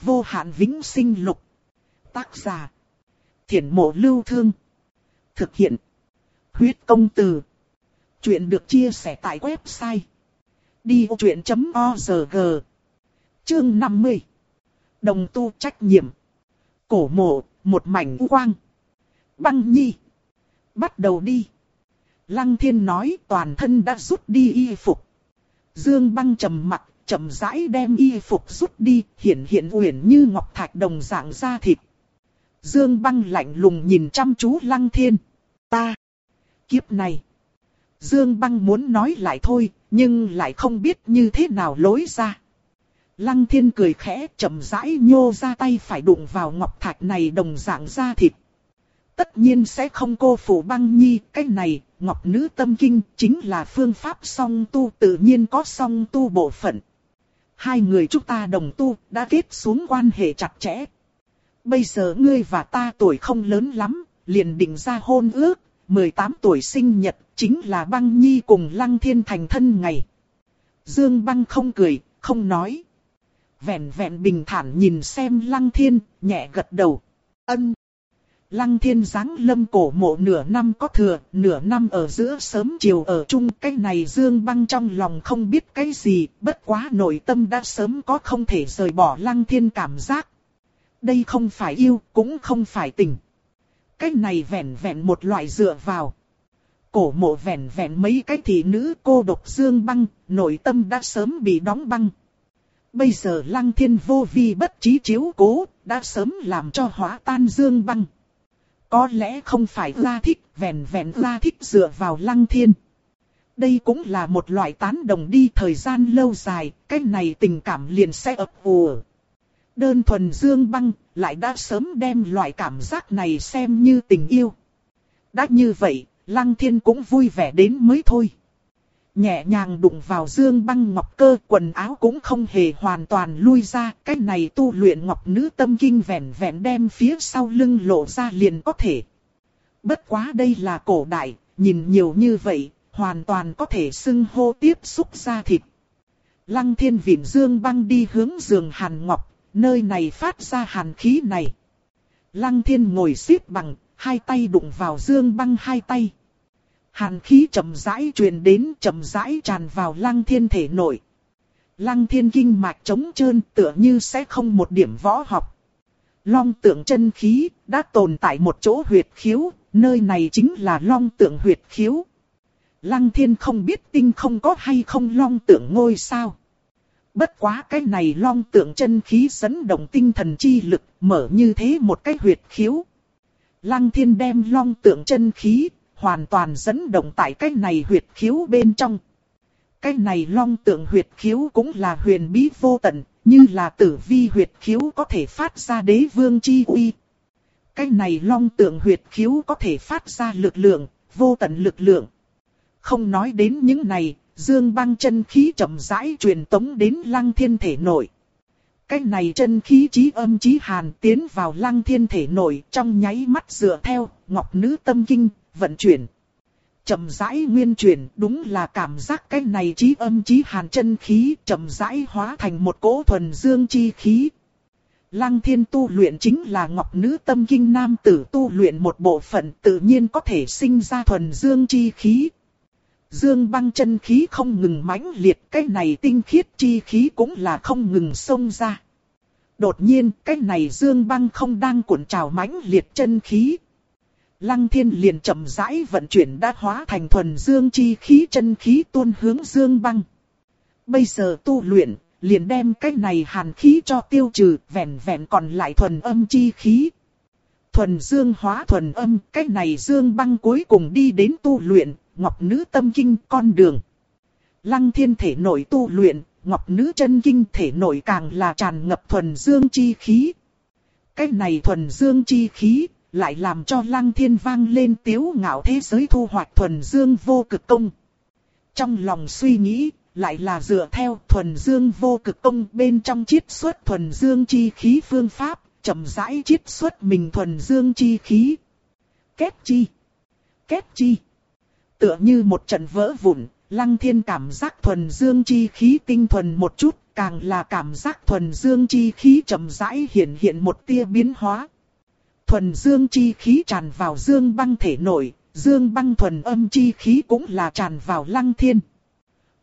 vô hạn vĩnh sinh lục. Tác giả. Thiển mộ lưu thương. Thực hiện. Huyết công từ. Chuyện được chia sẻ tại website. Đi vô chuyện.org Chương 50 Đồng tu trách nhiệm Cổ mộ, một mảnh quang. Băng nhi. Bắt đầu đi. Lăng thiên nói toàn thân đã rút đi y phục. Dương băng trầm mặt, chậm rãi đem y phục rút đi, hiện hiện uyển như ngọc thạch đồng dạng da thịt. Dương băng lạnh lùng nhìn chăm chú lăng thiên. Ta. Kiếp này. Dương băng muốn nói lại thôi, nhưng lại không biết như thế nào lối ra. Lăng thiên cười khẽ chậm rãi nhô ra tay phải đụng vào ngọc thạch này đồng dạng da thịt. Tất nhiên sẽ không cô phủ băng nhi, cái này, ngọc nữ tâm kinh, chính là phương pháp song tu tự nhiên có song tu bộ phận. Hai người chúng ta đồng tu, đã kết xuống quan hệ chặt chẽ. Bây giờ ngươi và ta tuổi không lớn lắm, liền định ra hôn ước, 18 tuổi sinh nhật, chính là băng nhi cùng lăng thiên thành thân ngày. Dương băng không cười, không nói. Vẹn vẹn bình thản nhìn xem lăng thiên, nhẹ gật đầu. Ân. Lăng thiên giáng lâm cổ mộ nửa năm có thừa, nửa năm ở giữa sớm chiều ở chung cái này dương băng trong lòng không biết cái gì, bất quá nội tâm đã sớm có không thể rời bỏ lăng thiên cảm giác. Đây không phải yêu, cũng không phải tình. Cái này vẹn vẹn một loại dựa vào. Cổ mộ vẹn vẹn mấy cái thị nữ cô độc dương băng, nội tâm đã sớm bị đóng băng. Bây giờ lăng thiên vô vi bất trí chiếu cố, đã sớm làm cho hóa tan dương băng. Có lẽ không phải ra thích, vẹn vẹn ra thích dựa vào lăng thiên. Đây cũng là một loại tán đồng đi thời gian lâu dài, cái này tình cảm liền sẽ ập ùa. Đơn thuần dương băng, lại đã sớm đem loại cảm giác này xem như tình yêu. Đã như vậy, lăng thiên cũng vui vẻ đến mới thôi. Nhẹ nhàng đụng vào dương băng ngọc cơ quần áo cũng không hề hoàn toàn lui ra. Cái này tu luyện ngọc nữ tâm kinh vẹn vẹn đem phía sau lưng lộ ra liền có thể. Bất quá đây là cổ đại, nhìn nhiều như vậy, hoàn toàn có thể xưng hô tiếp xúc ra thịt. Lăng thiên vịn dương băng đi hướng giường hàn ngọc, nơi này phát ra hàn khí này. Lăng thiên ngồi xếp bằng, hai tay đụng vào dương băng hai tay. Hàn khí chậm rãi truyền đến chậm rãi tràn vào lăng thiên thể nội. Lăng thiên kinh mạch trống trơn tựa như sẽ không một điểm võ học. Long tượng chân khí đã tồn tại một chỗ huyệt khiếu, nơi này chính là long tượng huyệt khiếu. Lăng thiên không biết tinh không có hay không long tượng ngôi sao. Bất quá cái này long tượng chân khí dẫn động tinh thần chi lực mở như thế một cái huyệt khiếu. Lăng thiên đem long tượng chân khí hoàn toàn dẫn động tại cái này huyệt khiếu bên trong. Cái này long tượng huyệt khiếu cũng là huyền bí vô tận, như là tử vi huyệt khiếu có thể phát ra đế vương chi uy. Cái này long tượng huyệt khiếu có thể phát ra lực lượng, vô tận lực lượng. Không nói đến những này, dương băng chân khí chậm rãi truyền tống đến lăng thiên thể nội. Cái này chân khí trí âm trí hàn tiến vào lăng thiên thể nội trong nháy mắt dựa theo ngọc nữ tâm kinh vận chuyển. Chậm rãi nguyên chuyển, đúng là cảm giác cái này trí âm trí hàn chân khí chậm rãi hóa thành một cỗ thuần dương chi khí. Lăng thiên tu luyện chính là ngọc nữ tâm kinh nam tử tu luyện một bộ phận tự nhiên có thể sinh ra thuần dương chi khí. Dương băng chân khí không ngừng mãnh liệt, cái này tinh khiết chi khí cũng là không ngừng xông ra. Đột nhiên, cái này dương băng không đang cuộn trào mãnh liệt chân khí Lăng thiên liền chậm rãi vận chuyển đã hóa thành thuần dương chi khí chân khí tuôn hướng dương băng. Bây giờ tu luyện, liền đem cái này hàn khí cho tiêu trừ, vẹn vẹn còn lại thuần âm chi khí. Thuần dương hóa thuần âm, cái này dương băng cuối cùng đi đến tu luyện, ngọc nữ tâm kinh con đường. Lăng thiên thể nội tu luyện, ngọc nữ chân kinh thể nội càng là tràn ngập thuần dương chi khí. Cái này thuần dương chi khí, lại làm cho lăng thiên vang lên tiếu ngạo thế giới thu hoạch thuần dương vô cực công. Trong lòng suy nghĩ, lại là dựa theo thuần dương vô cực công bên trong chiết xuất thuần dương chi khí phương pháp, chậm rãi chiết xuất mình thuần dương chi khí. Kết chi? Kết chi? Tựa như một trận vỡ vụn, Lăng thiên cảm giác thuần dương chi khí tinh thuần một chút, càng là cảm giác thuần dương chi khí chậm rãi hiện hiện một tia biến hóa. Thuần dương chi khí tràn vào dương băng thể nội, dương băng thuần âm chi khí cũng là tràn vào lăng thiên.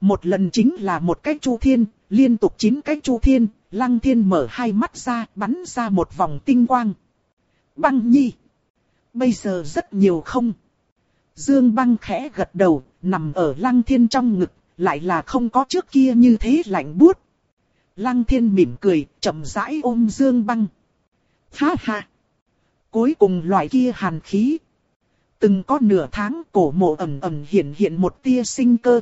Một lần chính là một cái chu thiên, liên tục chín cái chu thiên, lăng thiên mở hai mắt ra, bắn ra một vòng tinh quang. Băng nhi! Bây giờ rất nhiều không? Dương băng khẽ gật đầu, nằm ở lăng thiên trong ngực, lại là không có trước kia như thế lạnh buốt. Lăng thiên mỉm cười, chậm rãi ôm dương băng. Ha ha! Cuối cùng loại kia hàn khí. Từng có nửa tháng cổ mộ ẩm ẩm hiện hiện một tia sinh cơ.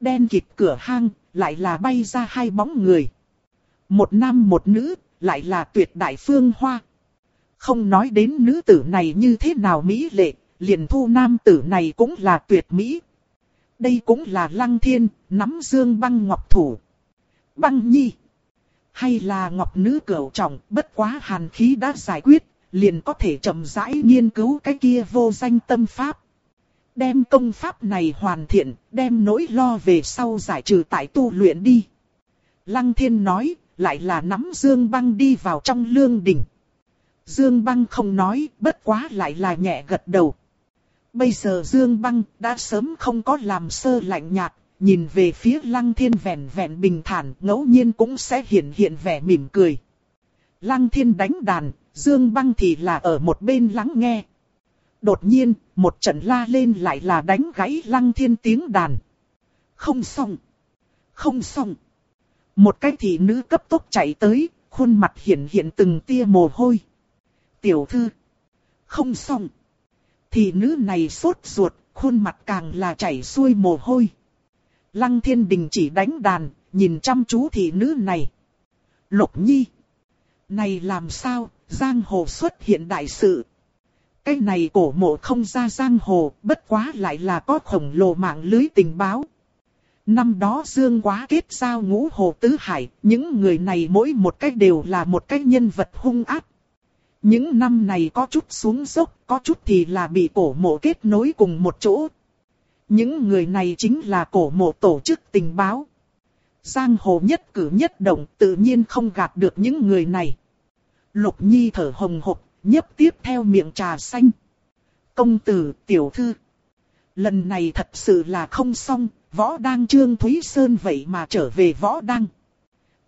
Đen kịt cửa hang, lại là bay ra hai bóng người. Một nam một nữ, lại là tuyệt đại phương hoa. Không nói đến nữ tử này như thế nào mỹ lệ, liền thu nam tử này cũng là tuyệt mỹ. Đây cũng là lăng thiên, nắm dương băng ngọc thủ. Băng nhi. Hay là ngọc nữ cửu trọng, bất quá hàn khí đã giải quyết, liền có thể chậm rãi nghiên cứu cái kia vô danh tâm pháp. Đem công pháp này hoàn thiện, đem nỗi lo về sau giải trừ tại tu luyện đi. Lăng thiên nói, lại là nắm Dương băng đi vào trong lương đỉnh. Dương băng không nói, bất quá lại là nhẹ gật đầu. Bây giờ Dương băng đã sớm không có làm sơ lạnh nhạt, nhìn về phía lăng thiên vẹn vẹn bình thản, ngẫu nhiên cũng sẽ hiện hiện vẻ mỉm cười. Lăng thiên đánh đàn, Dương băng thì là ở một bên lắng nghe. Đột nhiên, một trận la lên lại là đánh gãy lăng thiên tiếng đàn. Không xong. Không xong. Một cái thị nữ cấp tốc chạy tới, khuôn mặt hiện hiện từng tia mồ hôi. Tiểu thư. Không xong. Thị nữ này sốt ruột, khuôn mặt càng là chảy xuôi mồ hôi. Lăng thiên đình chỉ đánh đàn, nhìn chăm chú thị nữ này. Lục nhi. Này làm sao, giang hồ xuất hiện đại sự. Cái này cổ mộ không ra giang hồ, bất quá lại là có khổng lồ mạng lưới tình báo. Năm đó Dương quá kết giao ngũ hồ tứ hải, những người này mỗi một cách đều là một cái nhân vật hung ác. Những năm này có chút xuống dốc, có chút thì là bị cổ mộ kết nối cùng một chỗ. Những người này chính là cổ mộ tổ chức tình báo. Giang hồ nhất cử nhất động tự nhiên không gạt được những người này. Lục Nhi thở hồng hộc, nhấp tiếp theo miệng trà xanh. Công tử, tiểu thư. Lần này thật sự là không xong, võ đang trương Thúy Sơn vậy mà trở về võ đang.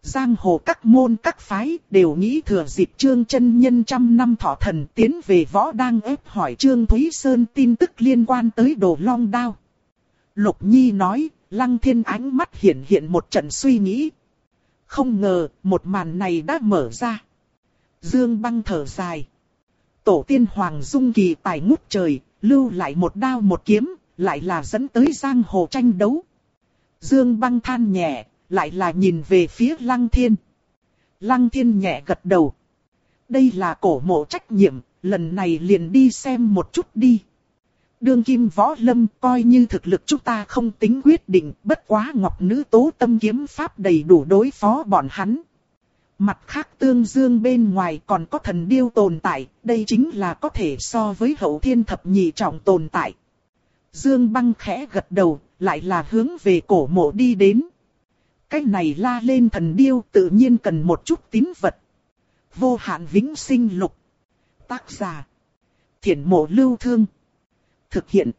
Giang hồ các môn các phái đều nghĩ thừa dịp trương chân nhân trăm năm thọ thần tiến về võ đang ép hỏi trương Thúy Sơn tin tức liên quan tới đồ long đao. Lục Nhi nói, lăng thiên ánh mắt hiện hiện một trận suy nghĩ. Không ngờ, một màn này đã mở ra. Dương băng thở dài. Tổ tiên Hoàng Dung kỳ tài ngút trời, lưu lại một đao một kiếm, lại là dẫn tới giang hồ tranh đấu. Dương băng than nhẹ, lại là nhìn về phía Lăng Thiên. Lăng Thiên nhẹ gật đầu. Đây là cổ mộ trách nhiệm, lần này liền đi xem một chút đi. Đương kim võ lâm coi như thực lực chúng ta không tính quyết định, bất quá ngọc nữ tố tâm kiếm pháp đầy đủ đối phó bọn hắn. Mặt khác tương dương bên ngoài còn có thần điêu tồn tại, đây chính là có thể so với hậu thiên thập nhị trọng tồn tại. Dương băng khẽ gật đầu, lại là hướng về cổ mộ đi đến. Cái này la lên thần điêu tự nhiên cần một chút tín vật. Vô hạn vĩnh sinh lục. Tác giả. Thiển mộ lưu thương. Thực hiện.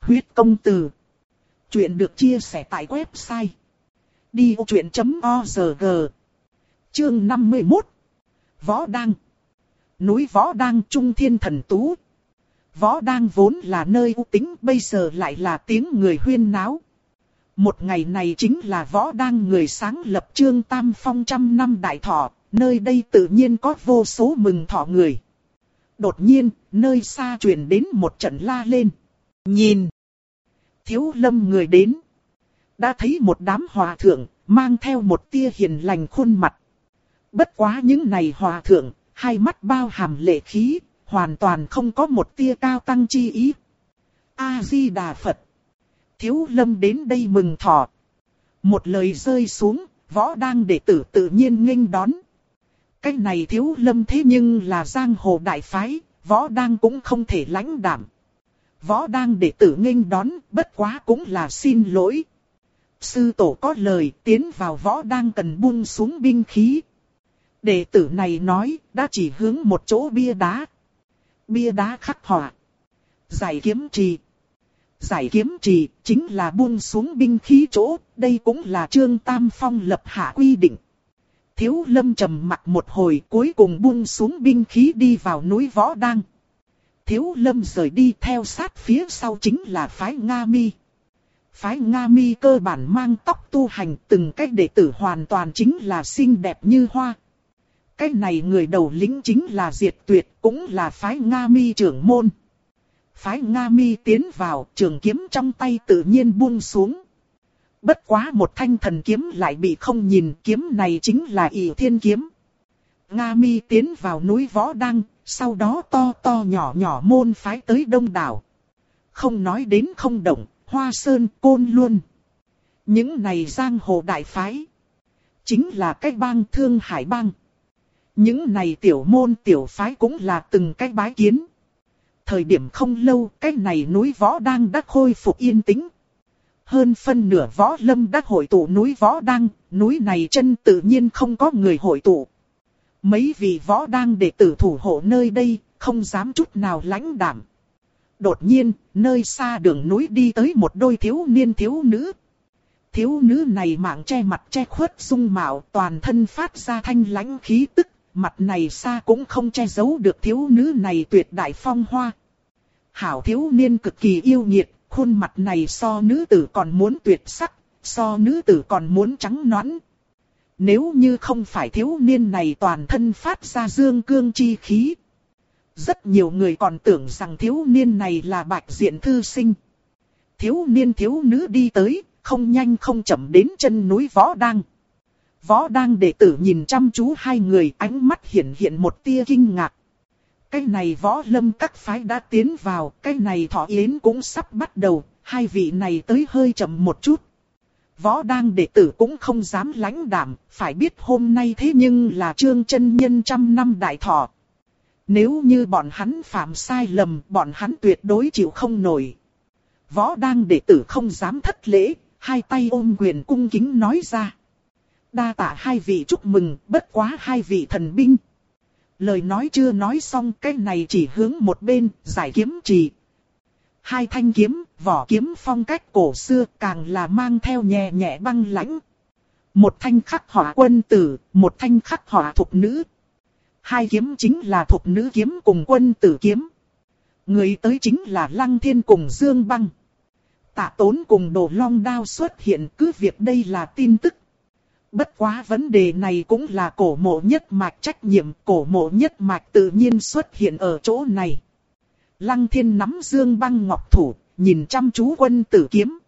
Huyết công từ. Chuyện được chia sẻ tại website. Đi vô chuyện.org Chương 51 Võ Đăng Núi Võ Đăng Trung Thiên Thần Tú Võ Đăng vốn là nơi u tính bây giờ lại là tiếng người huyên náo. Một ngày này chính là Võ Đăng người sáng lập Trương Tam Phong trăm năm đại thọ, nơi đây tự nhiên có vô số mừng thọ người. Đột nhiên, nơi xa truyền đến một trận la lên. Nhìn! Thiếu lâm người đến. Đã thấy một đám hòa thượng, mang theo một tia hiền lành khuôn mặt. Bất quá những này hòa thượng, hai mắt bao hàm lệ khí, hoàn toàn không có một tia cao tăng chi ý. A-di-đà Phật. Thiếu lâm đến đây mừng thọ. Một lời rơi xuống, võ đang đệ tử tự nhiên nghênh đón. Cái này thiếu lâm thế nhưng là giang hồ đại phái, võ đang cũng không thể lãnh đảm. Võ đang đệ tử nghênh đón, bất quá cũng là xin lỗi. Sư tổ có lời tiến vào võ đang cần buông xuống binh khí. Đệ tử này nói, đã chỉ hướng một chỗ bia đá. Bia đá khắc họa. Giải kiếm trì. Giải kiếm trì chính là buông xuống binh khí chỗ, đây cũng là trương Tam Phong lập hạ quy định. Thiếu lâm trầm mặt một hồi cuối cùng buông xuống binh khí đi vào núi Võ Đăng. Thiếu lâm rời đi theo sát phía sau chính là phái Nga Mi. Phái Nga Mi cơ bản mang tóc tu hành từng cách đệ tử hoàn toàn chính là xinh đẹp như hoa. Cái này người đầu lĩnh chính là Diệt Tuyệt cũng là phái Nga Mi trưởng môn. Phái Nga Mi tiến vào trường kiếm trong tay tự nhiên buông xuống. Bất quá một thanh thần kiếm lại bị không nhìn kiếm này chính là ỷ thiên kiếm. Nga Mi tiến vào núi Võ Đăng, sau đó to to nhỏ nhỏ môn phái tới đông đảo. Không nói đến không động, hoa sơn, côn luôn. Những này giang hồ đại phái. Chính là cái bang thương hải bang. Những này tiểu môn tiểu phái cũng là từng cái bái kiến. Thời điểm không lâu, cái này núi võ đang đã khôi phục yên tĩnh. Hơn phân nửa võ lâm đã hội tụ núi võ đang, núi này chân tự nhiên không có người hội tụ. Mấy vị võ đang để tử thủ hộ nơi đây, không dám chút nào lãnh đảm. Đột nhiên, nơi xa đường núi đi tới một đôi thiếu niên thiếu nữ. Thiếu nữ này mạng che mặt che khuất dung mạo toàn thân phát ra thanh lãnh khí tức, mặt này xa cũng không che giấu được thiếu nữ này tuyệt đại phong hoa. Hảo thiếu niên cực kỳ yêu nghiệt, khuôn mặt này so nữ tử còn muốn tuyệt sắc, so nữ tử còn muốn trắng nõn, nếu như không phải thiếu niên này toàn thân phát ra dương cương chi khí. Rất nhiều người còn tưởng rằng thiếu niên này là bạch diện thư sinh. Thiếu niên thiếu nữ đi tới, không nhanh không chậm đến chân núi Võ Đăng. Võ đang đệ tử nhìn chăm chú hai người ánh mắt hiện hiện một tia kinh ngạc. Cái này võ lâm các phái đã tiến vào, cái này thọ yến cũng sắp bắt đầu, hai vị này tới hơi chậm một chút võ đang đệ tử cũng không dám lãnh đảm, phải biết hôm nay thế nhưng là trương chân nhân trăm năm đại thọ. Nếu như bọn hắn phạm sai lầm, bọn hắn tuyệt đối chịu không nổi. Võ đang đệ tử không dám thất lễ, hai tay ôm quyền cung kính nói ra. Đa tạ hai vị chúc mừng, bất quá hai vị thần binh. Lời nói chưa nói xong, cái này chỉ hướng một bên, giải kiếm chỉ. hai thanh kiếm, vỏ kiếm phong cách cổ xưa càng là mang theo nhẹ nhẹ băng lãnh. Một thanh khắc họa quân tử, một thanh khắc họa thục nữ. Hai kiếm chính là thục nữ kiếm cùng quân tử kiếm. Người tới chính là Lăng Thiên cùng Dương Băng. Tạ tốn cùng đồ long đao xuất hiện cứ việc đây là tin tức. Bất quá vấn đề này cũng là cổ mộ nhất mạch trách nhiệm, cổ mộ nhất mạch tự nhiên xuất hiện ở chỗ này. Lăng thiên nắm dương băng ngọc thủ, nhìn chăm chú quân tử kiếm.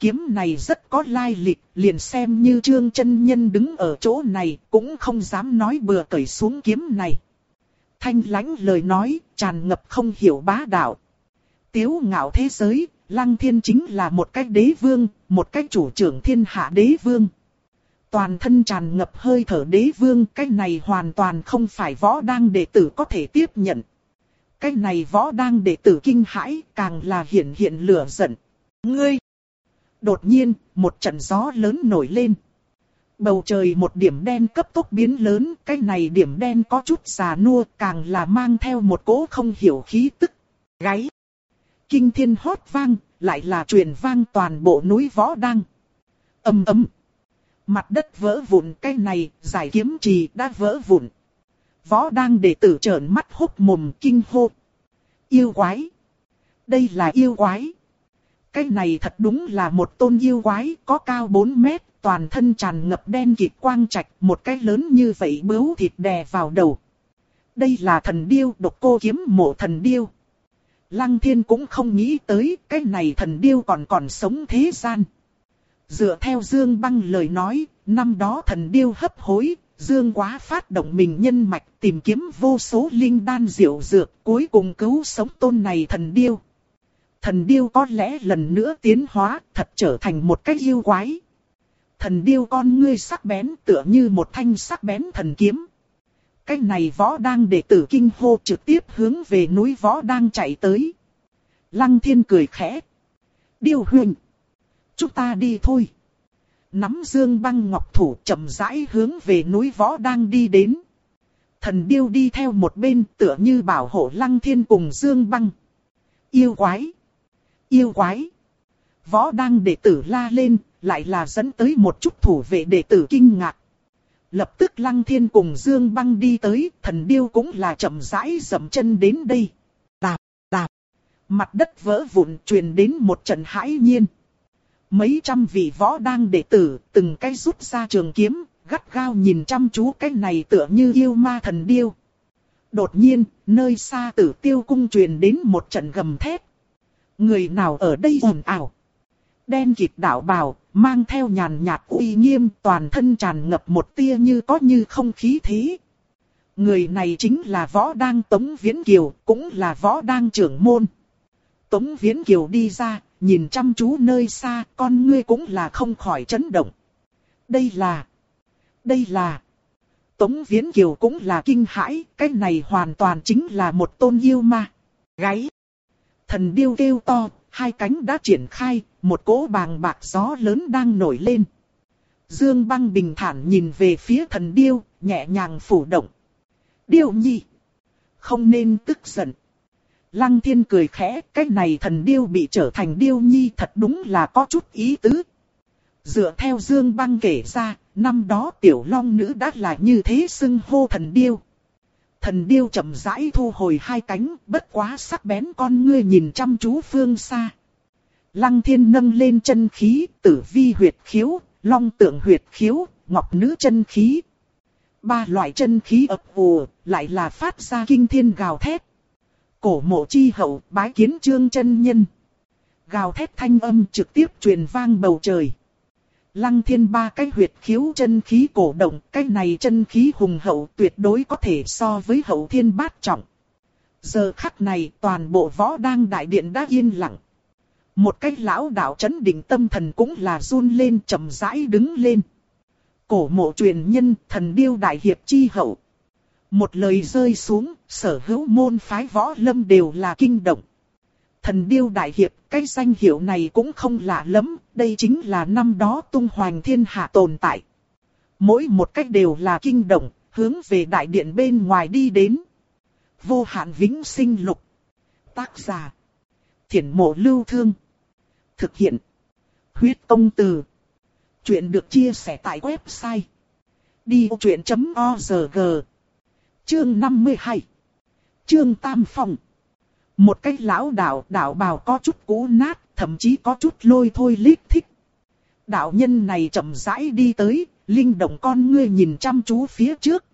Kiếm này rất có lai lịch, liền xem như trương chân nhân đứng ở chỗ này, cũng không dám nói bừa cởi xuống kiếm này. Thanh lãnh lời nói, tràn ngập không hiểu bá đạo. Tiếu ngạo thế giới, lăng thiên chính là một cách đế vương, một cách chủ trưởng thiên hạ đế vương. Toàn thân tràn ngập hơi thở đế vương, cái này hoàn toàn không phải võ đang đệ tử có thể tiếp nhận cái này võ đang đệ tử kinh hãi, càng là hiện hiện lửa giận. Ngươi! Đột nhiên, một trận gió lớn nổi lên. Bầu trời một điểm đen cấp tốc biến lớn, cái này điểm đen có chút già nua, càng là mang theo một cỗ không hiểu khí tức. Gáy! Kinh thiên hót vang, lại là truyền vang toàn bộ núi võ đăng. ấm! ấm Mặt đất vỡ vụn cái này, giải kiếm trì đã vỡ vụn. Võ đang đệ tử trợn mắt hốc mồm kinh hô. Yêu quái. Đây là yêu quái. Cái này thật đúng là một tôn yêu quái có cao 4 mét, toàn thân tràn ngập đen kịt quang trạch, một cái lớn như vậy bướu thịt đè vào đầu. Đây là thần điêu độc cô kiếm mộ thần điêu. Lăng thiên cũng không nghĩ tới cái này thần điêu còn còn sống thế gian. Dựa theo Dương Băng lời nói, năm đó thần điêu hấp hối, Dương Quá phát động mình nhân mạch tìm kiếm vô số linh đan diệu dược, cuối cùng cứu sống tôn này thần điêu. Thần điêu có lẽ lần nữa tiến hóa, thật trở thành một cái yêu quái. Thần điêu con ngươi sắc bén tựa như một thanh sắc bén thần kiếm. Cái này võ đang đệ tử kinh hô trực tiếp hướng về núi võ đang chạy tới. Lăng thiên cười khẽ. Điêu huyền. Chúng ta đi thôi. Nắm dương băng ngọc thủ chậm rãi hướng về núi võ đang đi đến. Thần điêu đi theo một bên tựa như bảo hộ lăng thiên cùng dương băng. Yêu quái! Yêu quái! Võ đang đệ tử la lên, lại là dẫn tới một chút thủ vệ đệ tử kinh ngạc. Lập tức lăng thiên cùng dương băng đi tới, thần điêu cũng là chậm rãi dậm chân đến đây. Đạp, đạp. Mặt đất vỡ vụn truyền đến một trận hãi nhiên. Mấy trăm vị võ đang đệ tử, từng cái rút ra trường kiếm, gắt gao nhìn chăm chú cái này tựa như yêu ma thần điêu. Đột nhiên, nơi xa tử tiêu cung truyền đến một trận gầm thét. Người nào ở đây ồn ào? Đen kịt đảo bào, mang theo nhàn nhạt uy nghiêm toàn thân tràn ngập một tia như có như không khí thế. Người này chính là võ đang Tống Viễn Kiều, cũng là võ đang trưởng môn. Tống Viễn Kiều đi ra, nhìn chăm chú nơi xa, con ngươi cũng là không khỏi chấn động. Đây là... Đây là... Tống Viễn Kiều cũng là kinh hãi, cái này hoàn toàn chính là một tôn yêu ma. Gáy. Thần điêu kêu to, hai cánh đã triển khai, một cỗ bàng bạc gió lớn đang nổi lên. Dương băng bình thản nhìn về phía thần điêu, nhẹ nhàng phủ động. Điêu nhi. Không nên tức giận. Lăng thiên cười khẽ, cái này thần điêu bị trở thành điêu nhi thật đúng là có chút ý tứ. Dựa theo Dương băng kể ra, năm đó tiểu long nữ đã là như thế xưng hô thần điêu. Thần điêu chậm rãi thu hồi hai cánh, bất quá sắc bén con ngươi nhìn chăm chú phương xa. Lăng thiên nâng lên chân khí, tử vi huyệt khiếu, long tượng huyệt khiếu, ngọc nữ chân khí. Ba loại chân khí ập ùa, lại là phát ra kinh thiên gào thét. Cổ mộ chi hậu, bái kiến trương chân nhân. Gào thét thanh âm trực tiếp truyền vang bầu trời. Lăng thiên ba cái huyệt khiếu chân khí cổ động, cái này chân khí hùng hậu tuyệt đối có thể so với hậu thiên bát trọng. Giờ khắc này toàn bộ võ đang đại điện đã yên lặng. Một cái lão đạo chấn định tâm thần cũng là run lên chậm rãi đứng lên. Cổ mộ truyền nhân thần điêu đại hiệp chi hậu. Một lời rơi xuống, sở hữu môn phái võ lâm đều là kinh động. Thần điêu đại hiệp, cái danh hiệu này cũng không lạ lắm, đây chính là năm đó tung hoành thiên hạ tồn tại. Mỗi một cách đều là kinh động, hướng về đại điện bên ngoài đi đến. Vô hạn vĩnh sinh lục. Tác giả. Thiển mộ lưu thương. Thực hiện. Huyết công từ. Chuyện được chia sẻ tại website. Đi vô chuyện.org Chương 52 Chương Tam Phong một cái lão đạo, đạo bào có chút cũ nát, thậm chí có chút lôi thôi lít thích. Đạo nhân này chậm rãi đi tới, linh động con ngươi nhìn chăm chú phía trước.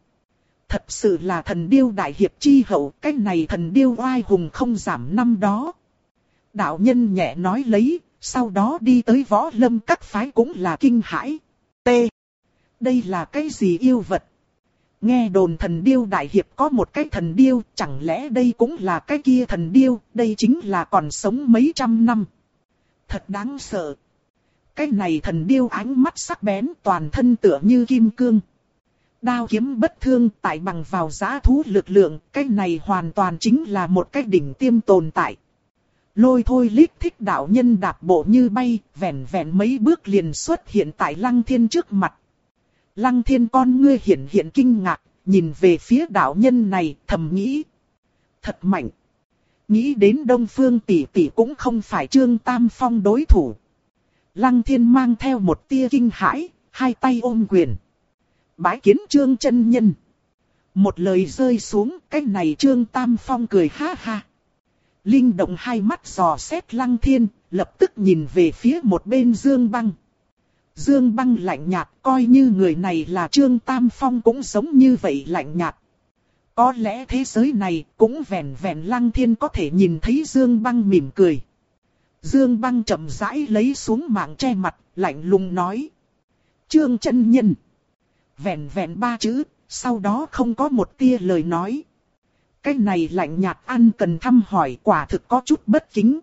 Thật sự là thần điêu đại hiệp chi hậu, cái này thần điêu oai hùng không giảm năm đó. Đạo nhân nhẹ nói lấy, sau đó đi tới võ lâm các phái cũng là kinh hãi. T. Đây là cái gì yêu vật? Nghe đồn thần điêu đại hiệp có một cái thần điêu, chẳng lẽ đây cũng là cái kia thần điêu, đây chính là còn sống mấy trăm năm. Thật đáng sợ. Cái này thần điêu ánh mắt sắc bén toàn thân tựa như kim cương. Đao kiếm bất thương tại bằng vào giá thú lực lượng, cái này hoàn toàn chính là một cái đỉnh tiêm tồn tại. Lôi thôi lít thích đạo nhân đạp bộ như bay, vẹn vẹn mấy bước liền xuất hiện tại lăng thiên trước mặt. Lăng thiên con ngươi hiện hiện kinh ngạc, nhìn về phía đạo nhân này, thầm nghĩ. Thật mạnh. Nghĩ đến Đông Phương tỷ tỷ cũng không phải Trương Tam Phong đối thủ. Lăng thiên mang theo một tia kinh hãi, hai tay ôm quyền. Bái kiến Trương chân nhân. Một lời rơi xuống, cái này Trương Tam Phong cười ha ha. Linh động hai mắt dò xét lăng thiên, lập tức nhìn về phía một bên Dương Băng. Dương băng lạnh nhạt coi như người này là Trương Tam Phong cũng giống như vậy lạnh nhạt. Có lẽ thế giới này cũng vẹn vẹn lăng thiên có thể nhìn thấy Dương băng mỉm cười. Dương băng chậm rãi lấy xuống mạng che mặt, lạnh lùng nói. Trương chân nhân. Vẹn vẹn ba chữ, sau đó không có một tia lời nói. Cái này lạnh nhạt ăn cần thăm hỏi quả thực có chút bất kính.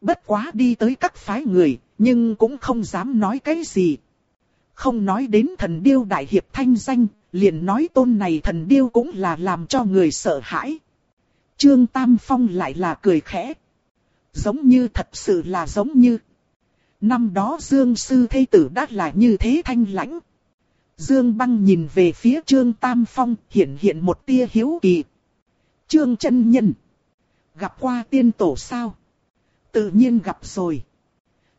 Bất quá đi tới các phái người, nhưng cũng không dám nói cái gì. Không nói đến thần điêu đại hiệp thanh danh, liền nói tôn này thần điêu cũng là làm cho người sợ hãi. Trương Tam Phong lại là cười khẽ. Giống như thật sự là giống như. Năm đó Dương Sư Thế Tử đã là như thế thanh lãnh. Dương Băng nhìn về phía Trương Tam Phong hiện hiện một tia hiếu kỳ. Trương chân Nhân. Gặp qua tiên tổ sao? Tự nhiên gặp rồi.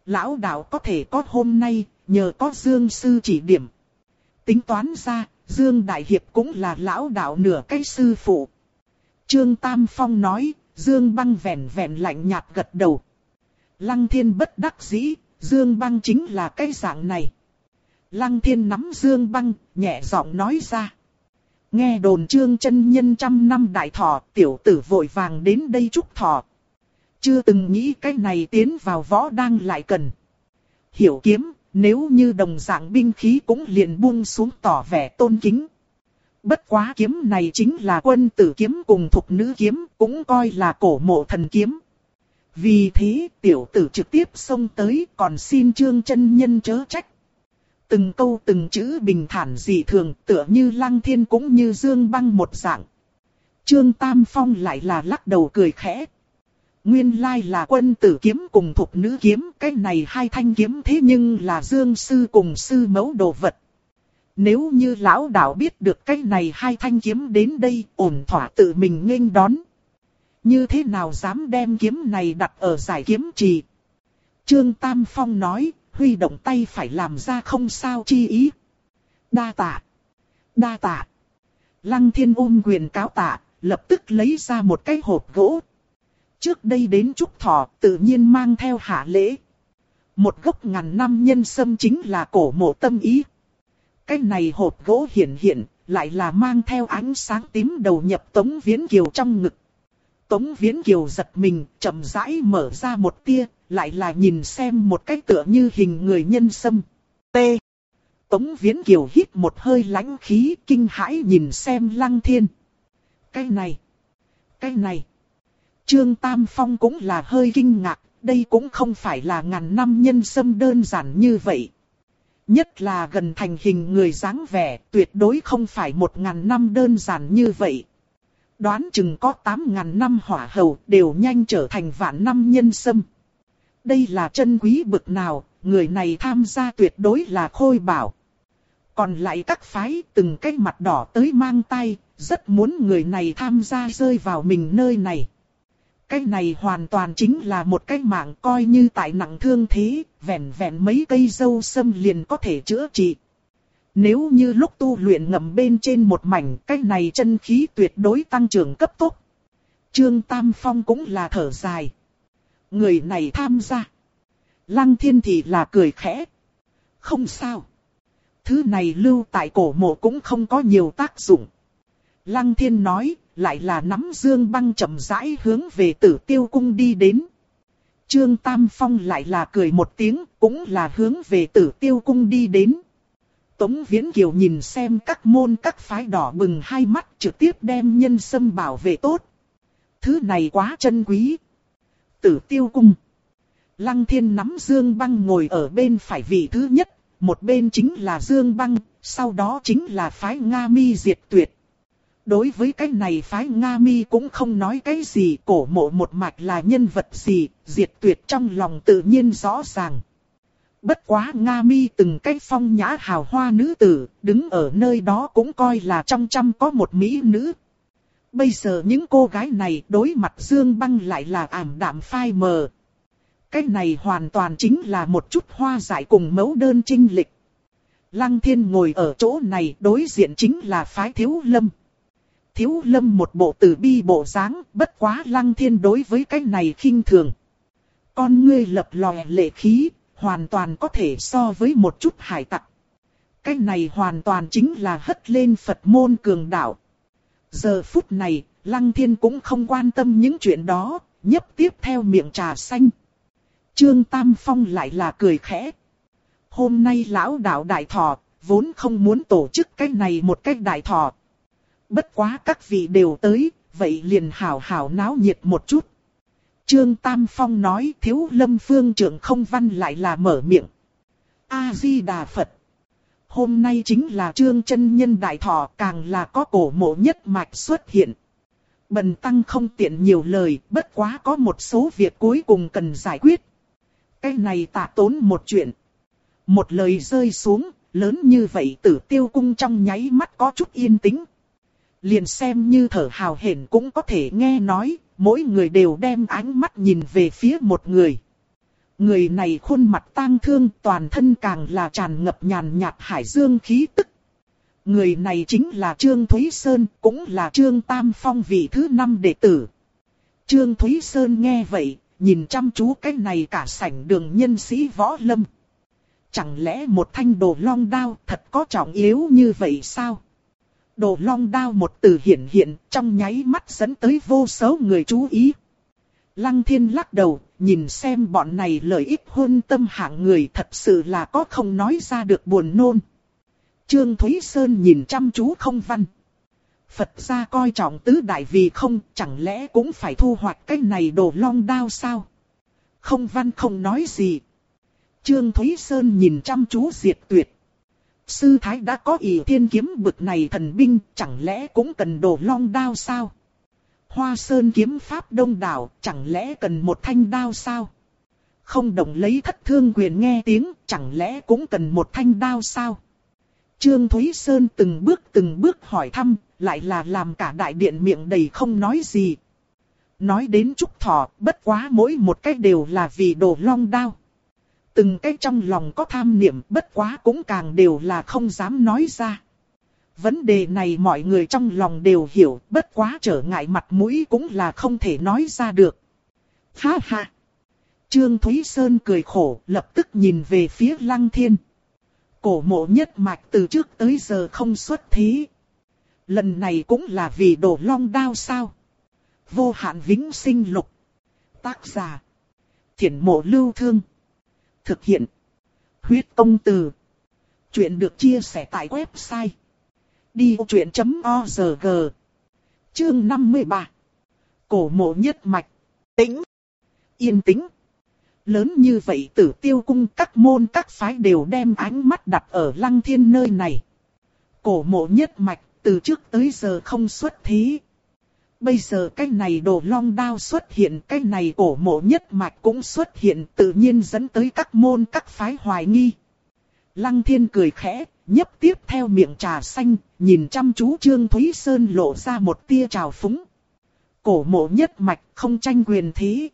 Lão đạo có thể có hôm nay, nhờ có Dương Sư chỉ điểm. Tính toán ra, Dương Đại Hiệp cũng là lão đạo nửa cái sư phụ. Trương Tam Phong nói, Dương Băng vẻn vẹn lạnh nhạt gật đầu. Lăng Thiên bất đắc dĩ, Dương Băng chính là cái dạng này. Lăng Thiên nắm Dương Băng, nhẹ giọng nói ra. Nghe đồn trương chân nhân trăm năm đại thọ, tiểu tử vội vàng đến đây chúc thọ. Chưa từng nghĩ cái này tiến vào võ đang lại cần. Hiểu kiếm, nếu như đồng dạng binh khí cũng liền buông xuống tỏ vẻ tôn kính. Bất quá kiếm này chính là quân tử kiếm cùng thục nữ kiếm, cũng coi là cổ mộ thần kiếm. Vì thế tiểu tử trực tiếp xông tới còn xin trương chân nhân chớ trách. Từng câu từng chữ bình thản dị thường tựa như lăng thiên cũng như dương băng một dạng. Trương Tam Phong lại là lắc đầu cười khẽ. Nguyên lai là quân tử kiếm cùng thục nữ kiếm, cái này hai thanh kiếm thế nhưng là dương sư cùng sư mẫu đồ vật. Nếu như lão đạo biết được cái này hai thanh kiếm đến đây, ổn thỏa tự mình nghênh đón. Như thế nào dám đem kiếm này đặt ở giải kiếm trì? Trương Tam Phong nói, huy động tay phải làm ra không sao chi ý. Đa tạ. Đa tạ. Lăng thiên ôm quyền cáo tạ, lập tức lấy ra một cái hộp gỗ. Trước đây đến trúc thọ tự nhiên mang theo hạ lễ. Một gốc ngàn năm nhân sâm chính là cổ mộ tâm ý. Cái này hộp gỗ hiển hiện, lại là mang theo ánh sáng tím đầu nhập Tống Viễn Kiều trong ngực. Tống Viễn Kiều giật mình, chậm rãi mở ra một tia, lại là nhìn xem một cái tựa như hình người nhân sâm. T. Tống Viễn Kiều hít một hơi lãnh khí, kinh hãi nhìn xem Lăng Thiên. Cái này, cái này. Trương Tam Phong cũng là hơi kinh ngạc, đây cũng không phải là ngàn năm nhân sâm đơn giản như vậy. Nhất là gần thành hình người dáng vẻ, tuyệt đối không phải một ngàn năm đơn giản như vậy. Đoán chừng có tám ngàn năm hỏa hầu đều nhanh trở thành vạn năm nhân sâm. Đây là chân quý bực nào, người này tham gia tuyệt đối là khôi bảo. Còn lại các phái từng cái mặt đỏ tới mang tay, rất muốn người này tham gia rơi vào mình nơi này. Cái này hoàn toàn chính là một cái mạng coi như tại nặng thương thế, vẹn vẹn mấy cây dâu sâm liền có thể chữa trị. Nếu như lúc tu luyện ngầm bên trên một mảnh, cái này chân khí tuyệt đối tăng trưởng cấp tốc. Trương Tam Phong cũng là thở dài. Người này tham gia. Lăng thiên thì là cười khẽ. Không sao. Thứ này lưu tại cổ mộ cũng không có nhiều tác dụng. Lăng thiên nói, lại là nắm dương băng chậm rãi hướng về tử tiêu cung đi đến. Trương Tam Phong lại là cười một tiếng, cũng là hướng về tử tiêu cung đi đến. Tống Viễn Kiều nhìn xem các môn các phái đỏ bừng hai mắt trực tiếp đem nhân sâm bảo vệ tốt. Thứ này quá chân quý. Tử tiêu cung. Lăng thiên nắm Dương Băng ngồi ở bên phải vị thứ nhất, một bên chính là Dương Băng, sau đó chính là phái Nga Mi diệt tuyệt. Đối với cái này phái Nga Mi cũng không nói cái gì, cổ mộ một mạch là nhân vật gì, diệt tuyệt trong lòng tự nhiên rõ ràng. Bất quá Nga Mi từng cái phong nhã hào hoa nữ tử, đứng ở nơi đó cũng coi là trong trăm có một mỹ nữ. Bây giờ những cô gái này đối mặt Dương Băng lại là ảm đạm phai mờ. Cái này hoàn toàn chính là một chút hoa giải cùng mẫu đơn trinh lịch. Lăng thiên ngồi ở chỗ này đối diện chính là phái thiếu lâm. Thiếu lâm một bộ tử bi bộ dáng, bất quá lăng thiên đối với cái này khinh thường. Con ngươi lập lòe lệ khí, hoàn toàn có thể so với một chút hải tặc. Cái này hoàn toàn chính là hất lên Phật môn cường đạo. Giờ phút này, Lăng Thiên cũng không quan tâm những chuyện đó, nhấp tiếp theo miệng trà xanh. Trương Tam Phong lại là cười khẽ. Hôm nay lão đạo đại thọ, vốn không muốn tổ chức cái này một cách đại thọ. Bất quá các vị đều tới, vậy liền hảo hảo náo nhiệt một chút. Trương Tam Phong nói thiếu lâm phương trưởng không văn lại là mở miệng. A-di-đà Phật. Hôm nay chính là trương chân nhân đại thọ càng là có cổ mộ nhất mạch xuất hiện. Bần tăng không tiện nhiều lời, bất quá có một số việc cuối cùng cần giải quyết. Cái này tạ tốn một chuyện. Một lời rơi xuống, lớn như vậy tử tiêu cung trong nháy mắt có chút yên tĩnh. Liền xem như thở hào hển cũng có thể nghe nói, mỗi người đều đem ánh mắt nhìn về phía một người. Người này khuôn mặt tang thương toàn thân càng là tràn ngập nhàn nhạt hải dương khí tức. Người này chính là Trương Thúy Sơn, cũng là Trương Tam Phong vị thứ năm đệ tử. Trương Thúy Sơn nghe vậy, nhìn chăm chú cái này cả sảnh đường nhân sĩ võ lâm. Chẳng lẽ một thanh đồ long đao thật có trọng yếu như vậy sao? Đồ long đao một từ hiện hiện trong nháy mắt dẫn tới vô số người chú ý. Lăng thiên lắc đầu, nhìn xem bọn này lợi ích hôn tâm hạng người thật sự là có không nói ra được buồn nôn. Trương Thúy Sơn nhìn chăm chú không văn. Phật gia coi trọng tứ đại vì không, chẳng lẽ cũng phải thu hoạch cái này đồ long đao sao? Không văn không nói gì. Trương Thúy Sơn nhìn chăm chú diệt tuyệt. Sư Thái đã có ý thiên kiếm bực này thần binh, chẳng lẽ cũng cần đồ long đao sao? Hoa Sơn kiếm pháp đông đảo, chẳng lẽ cần một thanh đao sao? Không đồng lấy thất thương quyền nghe tiếng, chẳng lẽ cũng cần một thanh đao sao? Trương Thúy Sơn từng bước từng bước hỏi thăm, lại là làm cả đại điện miệng đầy không nói gì. Nói đến Trúc Thọ, bất quá mỗi một cách đều là vì đồ long đao. Từng cái trong lòng có tham niệm bất quá cũng càng đều là không dám nói ra. Vấn đề này mọi người trong lòng đều hiểu, bất quá trở ngại mặt mũi cũng là không thể nói ra được. Ha ha! Trương Thúy Sơn cười khổ, lập tức nhìn về phía Lăng Thiên. Cổ mộ nhất mạch từ trước tới giờ không xuất thí. Lần này cũng là vì đổ long đao sao. Vô hạn vĩnh sinh lục. Tác giả. Thiển mộ lưu thương. Thực hiện. Huyết công từ. Chuyện được chia sẻ tại website. Đi truyện.org Chương 53 Cổ mộ nhất mạch. Tĩnh. Yên tĩnh. Lớn như vậy tử tiêu cung các môn các phái đều đem ánh mắt đặt ở lăng thiên nơi này. Cổ mộ nhất mạch từ trước tới giờ không xuất thí. Bây giờ cái này đồ long đao xuất hiện, cái này cổ mộ nhất mạch cũng xuất hiện tự nhiên dẫn tới các môn các phái hoài nghi. Lăng thiên cười khẽ, nhấp tiếp theo miệng trà xanh, nhìn chăm chú Trương Thúy Sơn lộ ra một tia trào phúng. Cổ mộ nhất mạch không tranh quyền thế.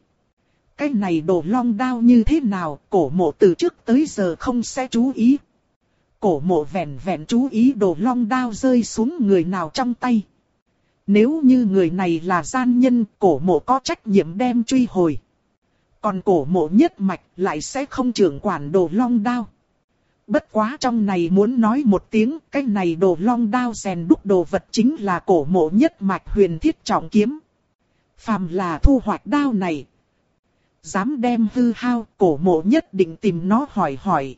Cái này đồ long đao như thế nào, cổ mộ từ trước tới giờ không sẽ chú ý. Cổ mộ vẹn vẹn chú ý đồ long đao rơi xuống người nào trong tay. Nếu như người này là gian nhân, cổ mộ có trách nhiệm đem truy hồi. Còn cổ mộ nhất mạch lại sẽ không trưởng quản đồ long đao. Bất quá trong này muốn nói một tiếng, cái này đồ long đao rèn đúc đồ vật chính là cổ mộ nhất mạch huyền thiết trọng kiếm. Phàm là thu hoạch đao này. Dám đem hư hao, cổ mộ nhất định tìm nó hỏi hỏi.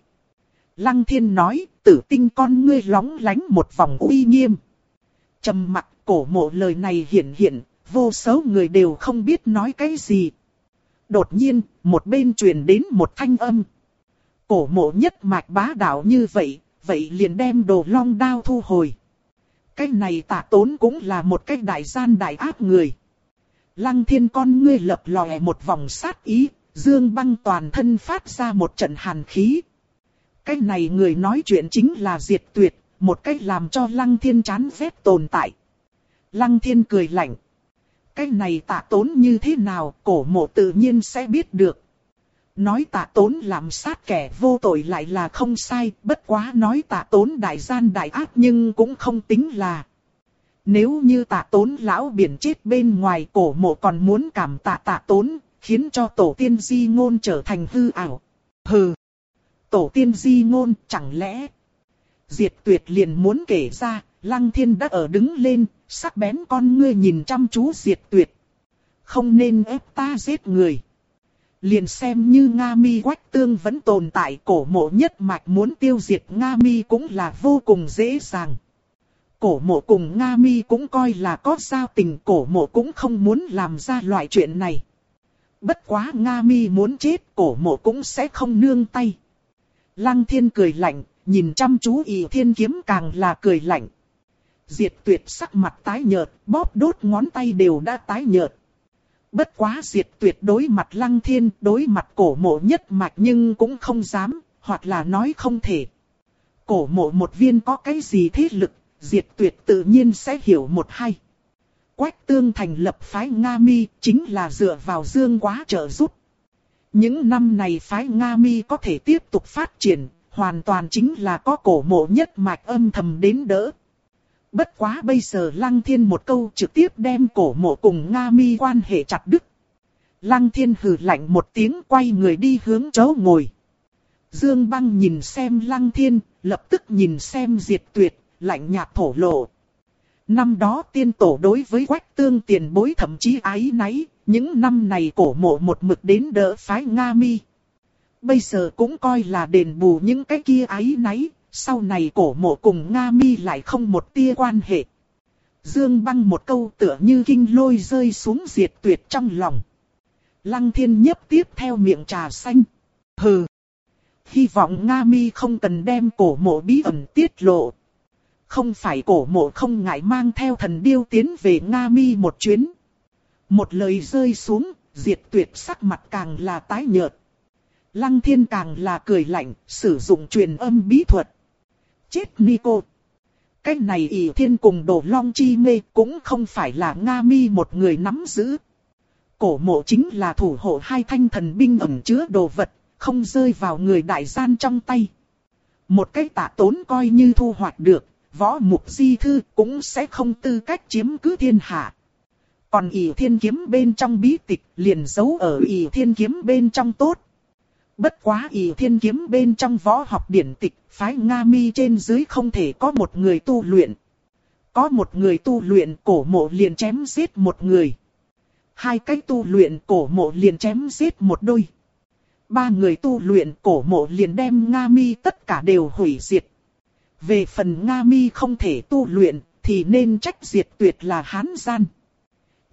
Lăng thiên nói, tử tinh con ngươi lóng lánh một vòng uy nghiêm. trầm mặt cổ mộ lời này hiển hiện, vô số người đều không biết nói cái gì. Đột nhiên, một bên truyền đến một thanh âm. Cổ mộ nhất mạch bá đạo như vậy, vậy liền đem đồ long đao thu hồi. Cái này tạ tốn cũng là một cái đại gian đại ác người. Lăng thiên con ngươi lập lòe một vòng sát ý, dương băng toàn thân phát ra một trận hàn khí. Cái này người nói chuyện chính là diệt tuyệt, một cách làm cho lăng thiên chán ghét tồn tại. Lăng thiên cười lạnh. Cái này tạ tốn như thế nào, cổ mộ tự nhiên sẽ biết được. Nói tạ tốn làm sát kẻ vô tội lại là không sai, bất quá nói tạ tốn đại gian đại ác nhưng cũng không tính là. Nếu như tạ tốn lão biển chết bên ngoài cổ mộ còn muốn cảm tạ tạ tốn, khiến cho tổ tiên di ngôn trở thành hư ảo. Hừ! Tổ tiên di ngôn chẳng lẽ... Diệt tuyệt liền muốn kể ra, lăng thiên đã ở đứng lên, sắc bén con ngươi nhìn chăm chú diệt tuyệt. Không nên ép ta giết người. Liền xem như Nga mi quách tương vẫn tồn tại cổ mộ nhất mạch muốn tiêu diệt Nga mi cũng là vô cùng dễ dàng. Cổ mộ cùng Nga mi cũng coi là có giao tình cổ mộ cũng không muốn làm ra loại chuyện này. Bất quá Nga mi muốn chết cổ mộ cũng sẽ không nương tay. Lăng thiên cười lạnh, nhìn chăm chú ỷ thiên kiếm càng là cười lạnh. Diệt tuyệt sắc mặt tái nhợt, bóp đốt ngón tay đều đã tái nhợt. Bất quá diệt tuyệt đối mặt lăng thiên, đối mặt cổ mộ nhất mạch nhưng cũng không dám, hoặc là nói không thể. Cổ mộ một viên có cái gì thế lực, diệt tuyệt tự nhiên sẽ hiểu một hay. Quách tương thành lập phái Nga Mi chính là dựa vào dương quá trợ giúp. Những năm này phái Nga Mi có thể tiếp tục phát triển, hoàn toàn chính là có cổ mộ nhất mạch âm thầm đến đỡ. Bất quá bây giờ Lăng Thiên một câu trực tiếp đem cổ mộ cùng Nga Mi quan hệ chặt đứt. Lăng Thiên hừ lạnh một tiếng quay người đi hướng chỗ ngồi. Dương Băng nhìn xem Lăng Thiên, lập tức nhìn xem Diệt Tuyệt, lạnh nhạt thổ lộ. Năm đó tiên tổ đối với quách tương tiền bối thậm chí ái náy, những năm này cổ mộ một mực đến đỡ phái Nga mi. Bây giờ cũng coi là đền bù những cái kia ái náy, sau này cổ mộ cùng Nga mi lại không một tia quan hệ. Dương băng một câu tựa như kinh lôi rơi xuống diệt tuyệt trong lòng. Lăng thiên nhấp tiếp theo miệng trà xanh. Hừ. Hy vọng Nga mi không cần đem cổ mộ bí ẩn tiết lộ. Không phải cổ mộ không ngại mang theo thần điêu tiến về Nga mi một chuyến. Một lời rơi xuống, diệt tuyệt sắc mặt càng là tái nhợt. Lăng thiên càng là cười lạnh, sử dụng truyền âm bí thuật. Chết Nico! Cái này ỷ thiên cùng đổ long chi mê cũng không phải là Nga mi một người nắm giữ. Cổ mộ chính là thủ hộ hai thanh thần binh ẩn chứa đồ vật, không rơi vào người đại gian trong tay. Một cái tạ tốn coi như thu hoạch được, võ mục di thư cũng sẽ không tư cách chiếm cứ thiên hạ. Còn ỷ thiên kiếm bên trong bí tịch liền giấu ở ỷ thiên kiếm bên trong tốt. Bất quá ỷ thiên kiếm bên trong võ học điển tịch, phái Nga mi trên dưới không thể có một người tu luyện. Có một người tu luyện cổ mộ liền chém giết một người. Hai cái tu luyện cổ mộ liền chém giết một đôi. Ba người tu luyện cổ mộ liền đem Nga mi tất cả đều hủy diệt. Về phần Nga mi không thể tu luyện, thì nên trách diệt tuyệt là hán gian.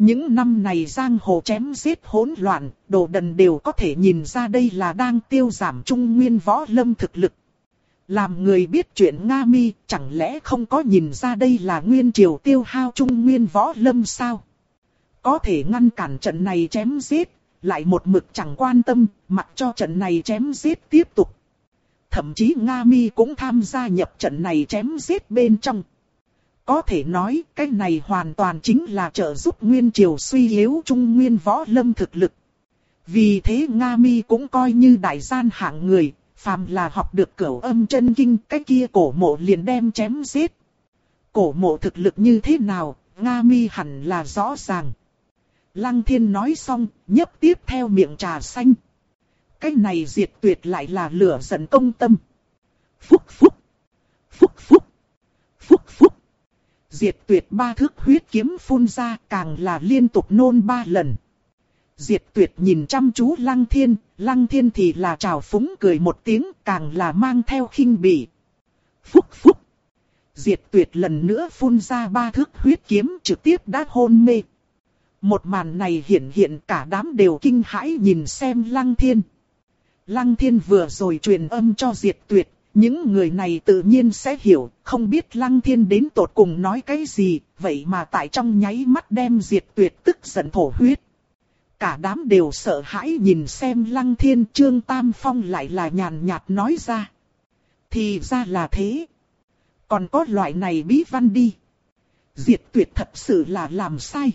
Những năm này giang hồ chém giết hỗn loạn, đồ đần đều có thể nhìn ra đây là đang tiêu giảm trung nguyên võ lâm thực lực. Làm người biết chuyện Nga mi, chẳng lẽ không có nhìn ra đây là nguyên triều tiêu hao trung nguyên võ lâm sao? Có thể ngăn cản trận này chém giết, lại một mực chẳng quan tâm, mặc cho trận này chém giết tiếp tục. Thậm chí Nga Mi cũng tham gia nhập trận này chém giết bên trong. Có thể nói cái này hoàn toàn chính là trợ giúp Nguyên Triều suy yếu Trung Nguyên võ lâm thực lực. Vì thế Nga Mi cũng coi như đại gian hạng người, phàm là học được cửu âm chân kinh cái kia cổ mộ liền đem chém giết. Cổ mộ thực lực như thế nào, Nga Mi hẳn là rõ ràng. Lăng thiên nói xong, nhấp tiếp theo miệng trà xanh cái này diệt tuyệt lại là lửa giận công tâm. Phúc phúc. Phúc phúc. Phúc phúc. Diệt tuyệt ba thước huyết kiếm phun ra càng là liên tục nôn ba lần. Diệt tuyệt nhìn chăm chú lăng thiên, lăng thiên thì là trào phúng cười một tiếng càng là mang theo khinh bỉ. Phúc phúc. Diệt tuyệt lần nữa phun ra ba thước huyết kiếm trực tiếp đã hôn mê. Một màn này hiện hiện cả đám đều kinh hãi nhìn xem lăng thiên. Lăng thiên vừa rồi truyền âm cho diệt tuyệt, những người này tự nhiên sẽ hiểu, không biết lăng thiên đến tột cùng nói cái gì, vậy mà tại trong nháy mắt đem diệt tuyệt tức giận thổ huyết. Cả đám đều sợ hãi nhìn xem lăng thiên trương tam phong lại là nhàn nhạt nói ra. Thì ra là thế. Còn có loại này bí văn đi. Diệt tuyệt thật sự là làm sai.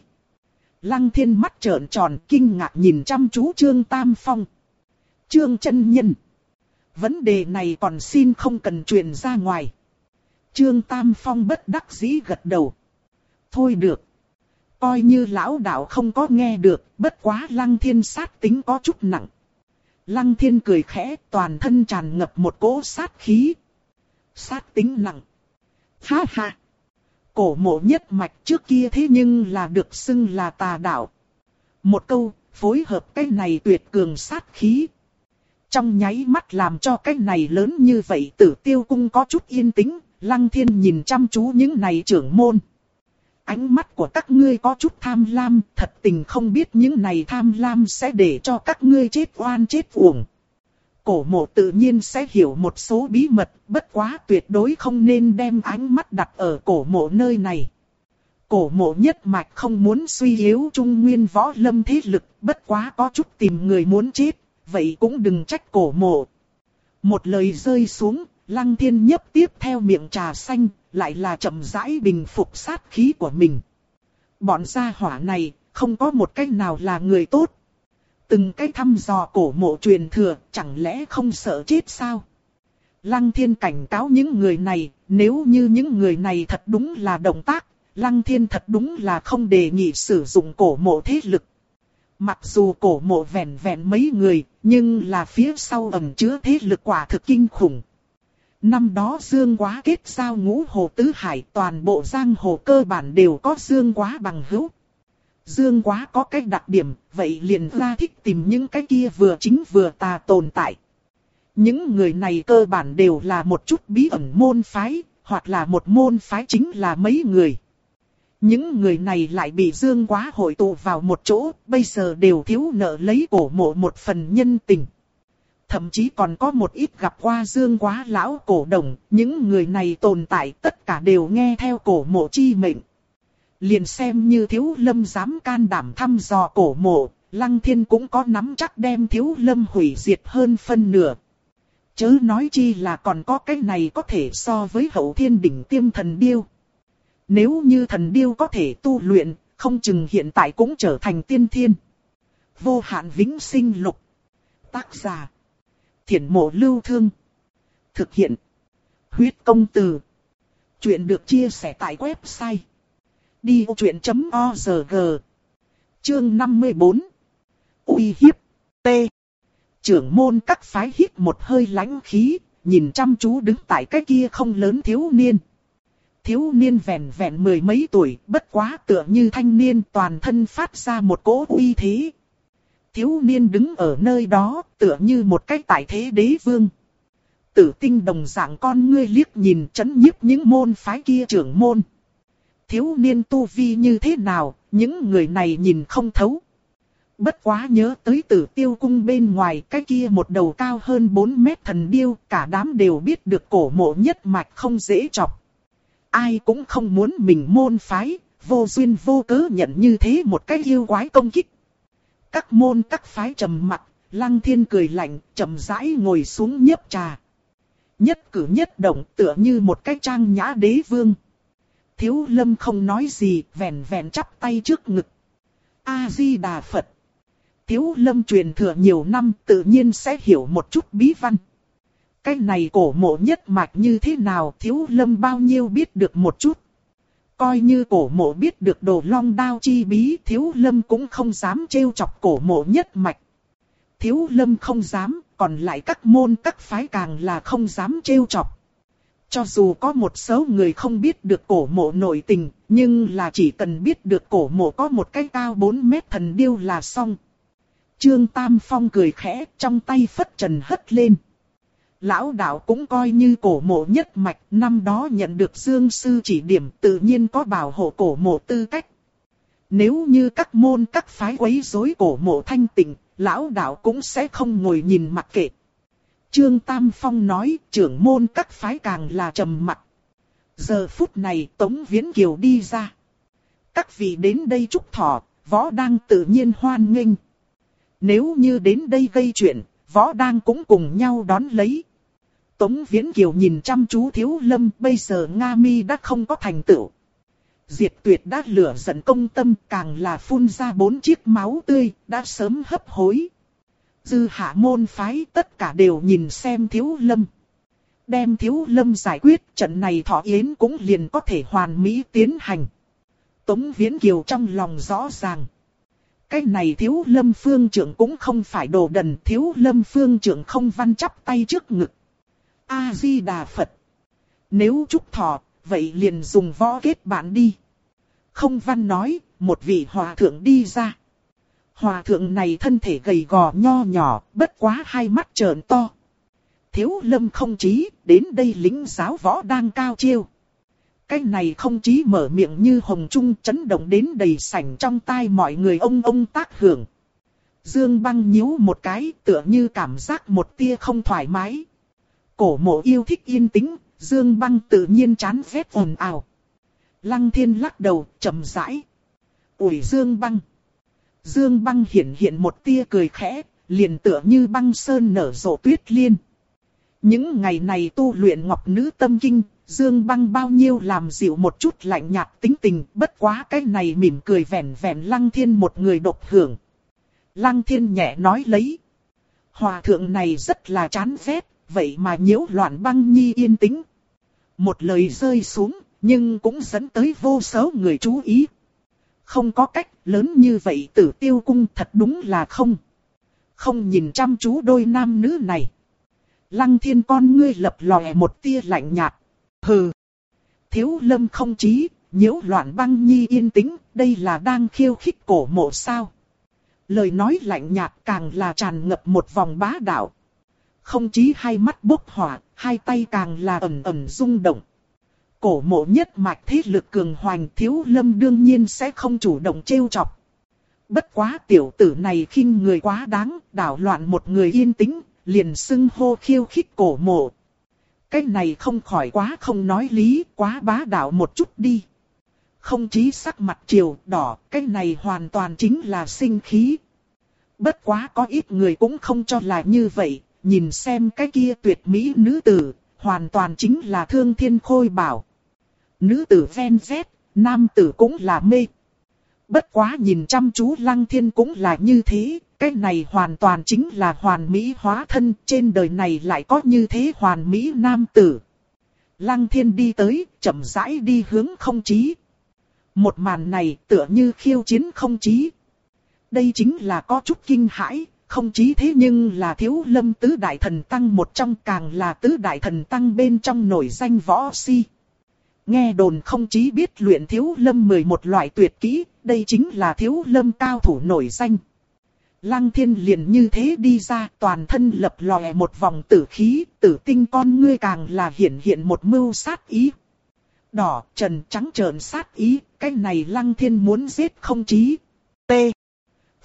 Lăng thiên mắt trợn tròn kinh ngạc nhìn chăm chú trương tam phong. Trương chân nhân. Vấn đề này còn xin không cần truyền ra ngoài. Trương Tam Phong bất đắc dĩ gật đầu. Thôi được. Coi như lão đạo không có nghe được, bất quá lăng thiên sát tính có chút nặng. Lăng thiên cười khẽ, toàn thân tràn ngập một cỗ sát khí. Sát tính nặng. Ha ha. Cổ mộ nhất mạch trước kia thế nhưng là được xưng là tà đạo. Một câu, phối hợp cái này tuyệt cường sát khí, trong nháy mắt làm cho cái này lớn như vậy tử tiêu cung có chút yên tĩnh, lăng thiên nhìn chăm chú những này trưởng môn. Ánh mắt của các ngươi có chút tham lam, thật tình không biết những này tham lam sẽ để cho các ngươi chết oan chết uổng. cổ mộ tự nhiên sẽ hiểu một số bí mật, bất quá tuyệt đối không nên đem ánh mắt đặt ở cổ mộ nơi này. Cổ mộ nhất mạch không muốn suy yếu trung nguyên võ lâm thế lực, bất quá có chút tìm người muốn chết, vậy cũng đừng trách cổ mộ. Một lời rơi xuống, lăng thiên nhấp tiếp theo miệng trà xanh, lại là chậm rãi bình phục sát khí của mình. Bọn gia hỏa này, không có một cách nào là người tốt. Từng cái thăm dò cổ mộ truyền thừa, chẳng lẽ không sợ chết sao? Lăng thiên cảnh cáo những người này, nếu như những người này thật đúng là động tác, Lăng thiên thật đúng là không đề nghị sử dụng cổ mộ thế lực. Mặc dù cổ mộ vẹn vẹn mấy người, nhưng là phía sau ẩn chứa thế lực quả thực kinh khủng. Năm đó Dương Quá kết giao ngũ hồ tứ hải toàn bộ giang hồ cơ bản đều có Dương Quá bằng hữu. Dương Quá có cái đặc điểm, vậy liền ra thích tìm những cái kia vừa chính vừa tà tồn tại. Những người này cơ bản đều là một chút bí ẩn môn phái, hoặc là một môn phái chính là mấy người. Những người này lại bị Dương Quá hội tụ vào một chỗ, bây giờ đều thiếu nợ lấy cổ mộ một phần nhân tình. Thậm chí còn có một ít gặp qua Dương Quá lão cổ đồng, những người này tồn tại tất cả đều nghe theo cổ mộ chi mệnh. Liền xem như thiếu lâm dám can đảm thăm dò cổ mộ, Lăng Thiên cũng có nắm chắc đem thiếu lâm hủy diệt hơn phân nửa. Chớ nói chi là còn có cái này có thể so với hậu thiên đỉnh tiêm thần điêu. Nếu như thần điêu có thể tu luyện, không chừng hiện tại cũng trở thành tiên thiên. Vô hạn vĩnh sinh lục. Tác giả. Thiển mộ lưu thương. Thực hiện. Huyết công từ. Chuyện được chia sẻ tại website. Đi truyện.org Chương 54 uy hiếp. T. Trưởng môn các phái hít một hơi lãnh khí, nhìn chăm chú đứng tại cái kia không lớn thiếu niên thiếu niên vẹn vẹn mười mấy tuổi, bất quá tựa như thanh niên toàn thân phát ra một cỗ uy thế. Thiếu niên đứng ở nơi đó, tựa như một cái tại thế đế vương. Tử tinh đồng dạng con ngươi liếc nhìn chấn nhiếp những môn phái kia trưởng môn. Thiếu niên tu vi như thế nào, những người này nhìn không thấu. Bất quá nhớ tới tử tiêu cung bên ngoài cái kia một đầu cao hơn 4 mét thần điêu, cả đám đều biết được cổ mộ nhất mạch không dễ chọc ai cũng không muốn mình môn phái, vô duyên vô cớ nhận như thế một cái yêu quái công kích. Các môn các phái trầm mặt, lăng thiên cười lạnh, trầm rãi ngồi xuống nhấp trà. Nhất cử nhất động tựa như một cái trang nhã đế vương. Thiếu lâm không nói gì, vẹn vẹn chắp tay trước ngực. A-di-đà Phật. Thiếu lâm truyền thừa nhiều năm tự nhiên sẽ hiểu một chút bí văn. Cái này cổ mộ nhất mạch như thế nào thiếu lâm bao nhiêu biết được một chút. Coi như cổ mộ biết được đồ long đao chi bí thiếu lâm cũng không dám trêu chọc cổ mộ nhất mạch. Thiếu lâm không dám, còn lại các môn các phái càng là không dám trêu chọc. Cho dù có một số người không biết được cổ mộ nội tình, nhưng là chỉ cần biết được cổ mộ có một cái cao 4 mét thần điêu là xong. Trương Tam Phong cười khẽ, trong tay phất trần hất lên lão đạo cũng coi như cổ mộ nhất mạch, năm đó nhận được dương sư chỉ điểm tự nhiên có bảo hộ cổ mộ tư cách. Nếu như các môn các phái quấy rối cổ mộ thanh tịnh, lão đạo cũng sẽ không ngồi nhìn mặc kệ. Trương Tam Phong nói trưởng môn các phái càng là trầm mặc. Giờ phút này Tống Viễn Kiều đi ra. Các vị đến đây chúc thọ, võ đang tự nhiên hoan nghênh. Nếu như đến đây gây chuyện, võ đang cũng cùng nhau đón lấy. Tống Viễn Kiều nhìn chăm chú Thiếu Lâm, bây giờ Nga Mi đã không có thành tựu. Diệt tuyệt đã lửa giận công tâm, càng là phun ra bốn chiếc máu tươi, đã sớm hấp hối. Dư hạ môn phái tất cả đều nhìn xem Thiếu Lâm. Đem Thiếu Lâm giải quyết, trận này thọ yến cũng liền có thể hoàn mỹ tiến hành. Tống Viễn Kiều trong lòng rõ ràng. Cái này thiếu lâm phương trưởng cũng không phải đồ đần thiếu lâm phương trưởng không văn chắp tay trước ngực. A-di-đà Phật. Nếu chúc thọ, vậy liền dùng võ kết bạn đi. Không văn nói, một vị hòa thượng đi ra. Hòa thượng này thân thể gầy gò nho nhỏ, bất quá hai mắt trợn to. Thiếu lâm không chí, đến đây lính giáo võ đang cao chiêu. Cái này không chí mở miệng như hồng trung chấn động đến đầy sảnh trong tai mọi người ông ông tác hưởng. Dương băng nhíu một cái tựa như cảm giác một tia không thoải mái. Cổ mộ yêu thích yên tĩnh, Dương băng tự nhiên chán ghét ồn ào. Lăng thiên lắc đầu, chậm rãi. Ủi Dương băng. Dương băng hiện hiện một tia cười khẽ, liền tựa như băng sơn nở rộ tuyết liên. Những ngày này tu luyện ngọc nữ tâm kinh, Dương băng bao nhiêu làm dịu một chút lạnh nhạt tính tình, bất quá cái này mỉm cười vẻn vẻn lăng thiên một người độc hưởng. Lăng thiên nhẹ nói lấy. Hòa thượng này rất là chán ghét, vậy mà nhiễu loạn băng nhi yên tĩnh. Một lời rơi xuống, nhưng cũng dẫn tới vô số người chú ý. Không có cách lớn như vậy tử tiêu cung thật đúng là không. Không nhìn chăm chú đôi nam nữ này. Lăng thiên con ngươi lập lòe một tia lạnh nhạt. Hừ. Thiếu lâm không trí, nhiễu loạn băng nhi yên tĩnh, đây là đang khiêu khích cổ mộ sao. Lời nói lạnh nhạt càng là tràn ngập một vòng bá đạo. Không chí hai mắt bốc hỏa, hai tay càng là ẩn ẩn rung động. Cổ mộ nhất mạch thế lực cường hoành thiếu lâm đương nhiên sẽ không chủ động trêu chọc. Bất quá tiểu tử này khinh người quá đáng, đảo loạn một người yên tĩnh, liền xưng hô khiêu khích cổ mộ. Cái này không khỏi quá không nói lý, quá bá đạo một chút đi. Không chí sắc mặt chiều đỏ, cái này hoàn toàn chính là sinh khí. Bất quá có ít người cũng không cho là như vậy, nhìn xem cái kia tuyệt mỹ nữ tử, hoàn toàn chính là thương thiên khôi bảo. Nữ tử ven vét, nam tử cũng là mê. Bất quá nhìn chăm chú lăng thiên cũng là như thế, cái này hoàn toàn chính là hoàn mỹ hóa thân, trên đời này lại có như thế hoàn mỹ nam tử. Lăng thiên đi tới, chậm rãi đi hướng không chí. Một màn này tựa như khiêu chiến không chí. Đây chính là có chút kinh hãi, không chí thế nhưng là thiếu lâm tứ đại thần tăng một trong càng là tứ đại thần tăng bên trong nổi danh võ si. Nghe đồn không chí biết luyện thiếu lâm 11 loại tuyệt kỹ, đây chính là thiếu lâm cao thủ nổi danh. Lăng thiên liền như thế đi ra toàn thân lập lòe một vòng tử khí, tử tinh con ngươi càng là hiện hiện một mưu sát ý. Đỏ, trần, trắng trợn sát ý, cái này lăng thiên muốn giết không chí. T.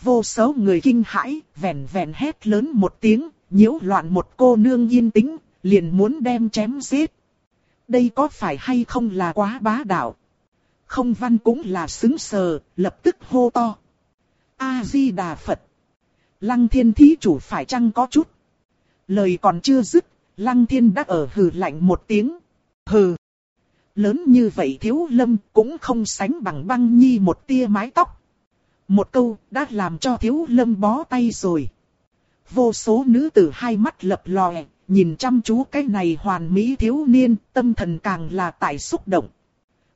Vô số người kinh hãi, vẻn vẻn hét lớn một tiếng, nhiễu loạn một cô nương yên tĩnh, liền muốn đem chém giết. Đây có phải hay không là quá bá đạo? Không văn cũng là xứng sờ, lập tức hô to. A-di-đà Phật. Lăng thiên thí chủ phải chăng có chút? Lời còn chưa dứt, lăng thiên đã ở hừ lạnh một tiếng. Hừ. Lớn như vậy thiếu lâm cũng không sánh bằng băng nhi một tia mái tóc. Một câu đã làm cho thiếu lâm bó tay rồi. Vô số nữ tử hai mắt lập lòe, nhìn chăm chú cái này hoàn mỹ thiếu niên, tâm thần càng là tại xúc động.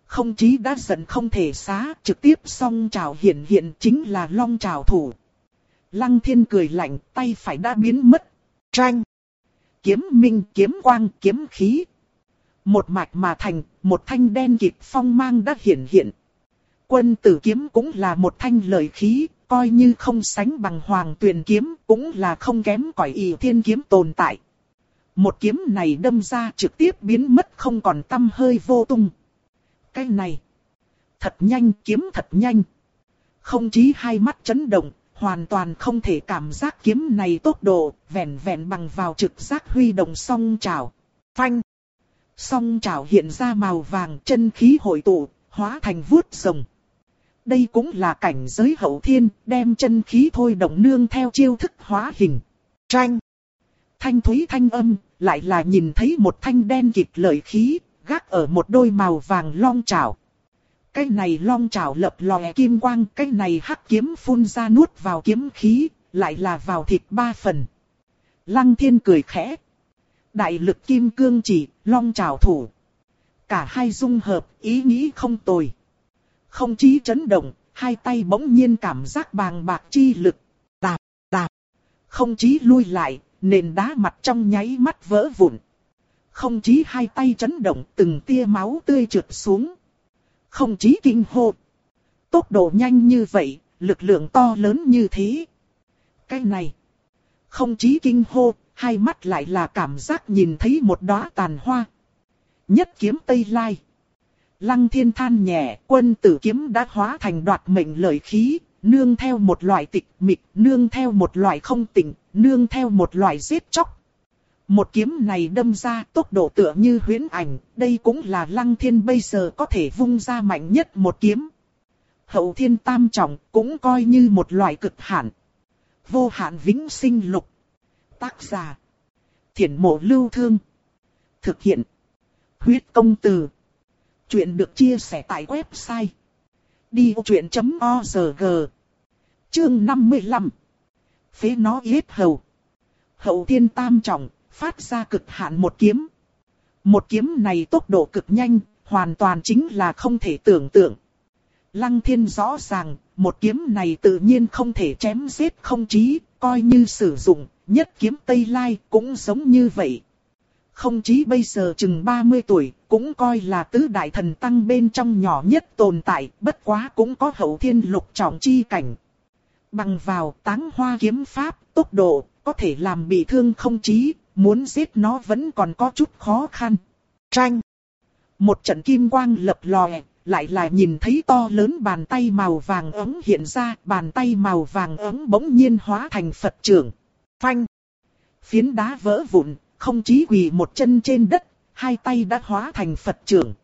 Không chí đã giận không thể xá, trực tiếp song trào hiện hiện chính là long trào thủ. Lăng thiên cười lạnh, tay phải đã biến mất. Tranh. Kiếm minh, kiếm quang, kiếm khí. Một mạch mà thành, một thanh đen kịp phong mang đã hiện hiện. Quân tử kiếm cũng là một thanh lợi khí, coi như không sánh bằng hoàng tuyền kiếm, cũng là không kém cỏi ỷ thiên kiếm tồn tại. Một kiếm này đâm ra trực tiếp biến mất không còn tâm hơi vô tung. Cái này, thật nhanh kiếm thật nhanh. Không chí hai mắt chấn động, hoàn toàn không thể cảm giác kiếm này tốc độ, vẹn vẹn bằng vào trực giác huy động song trào. Phanh. Song trào hiện ra màu vàng chân khí hội tụ, hóa thành vuốt rồng. Đây cũng là cảnh giới hậu thiên, đem chân khí thôi động nương theo chiêu thức hóa hình. Tranh. Thanh thúy thanh âm, lại là nhìn thấy một thanh đen kịt lợi khí, gác ở một đôi màu vàng long trảo. Cái này long trảo lập lòe kim quang, cái này hắc kiếm phun ra nuốt vào kiếm khí, lại là vào thịt ba phần. Lăng thiên cười khẽ. Đại lực kim cương chỉ, long trảo thủ. Cả hai dung hợp, ý nghĩ không tồi. Không chí chấn động, hai tay bỗng nhiên cảm giác bàng bạc chi lực. Đạp, đạp. Không chí lui lại, nền đá mặt trong nháy mắt vỡ vụn. Không chí hai tay chấn động từng tia máu tươi trượt xuống. Không chí kinh hô. Tốc độ nhanh như vậy, lực lượng to lớn như thế. Cái này. Không chí kinh hô, hai mắt lại là cảm giác nhìn thấy một đóa tàn hoa. Nhất kiếm Tây Lai. Lăng thiên than nhẹ, quân tử kiếm đã hóa thành đoạt mệnh lợi khí, nương theo một loại tịch mịch, nương theo một loại không tỉnh, nương theo một loại giết chóc. Một kiếm này đâm ra tốc độ tựa như huyễn ảnh, đây cũng là lăng thiên bây giờ có thể vung ra mạnh nhất một kiếm. Hậu thiên tam trọng cũng coi như một loại cực hạn. Vô hạn vĩnh sinh lục. Tác giả. Thiển mộ lưu thương. Thực hiện. Huyết công từ. Chuyện được chia sẻ tại website. Đi chuyện.org Chương 55 Phế nó yết hầu. Hậu thiên tam trọng, phát ra cực hạn một kiếm. Một kiếm này tốc độ cực nhanh, hoàn toàn chính là không thể tưởng tượng. Lăng thiên rõ ràng, một kiếm này tự nhiên không thể chém giết không chí, coi như sử dụng, nhất kiếm Tây Lai cũng giống như vậy. Không chí bây giờ chừng 30 tuổi, cũng coi là tứ đại thần tăng bên trong nhỏ nhất tồn tại, bất quá cũng có hậu thiên lục trọng chi cảnh. Bằng vào táng hoa kiếm pháp, tốc độ, có thể làm bị thương không chí, muốn giết nó vẫn còn có chút khó khăn. Tranh. Một trận kim quang lập lòe, lại là nhìn thấy to lớn bàn tay màu vàng ấm hiện ra, bàn tay màu vàng ấm bỗng nhiên hóa thành Phật trưởng. Phanh. Phiến đá vỡ vụn, không chí quỳ một chân trên đất, hai tay đã hóa thành Phật trưởng.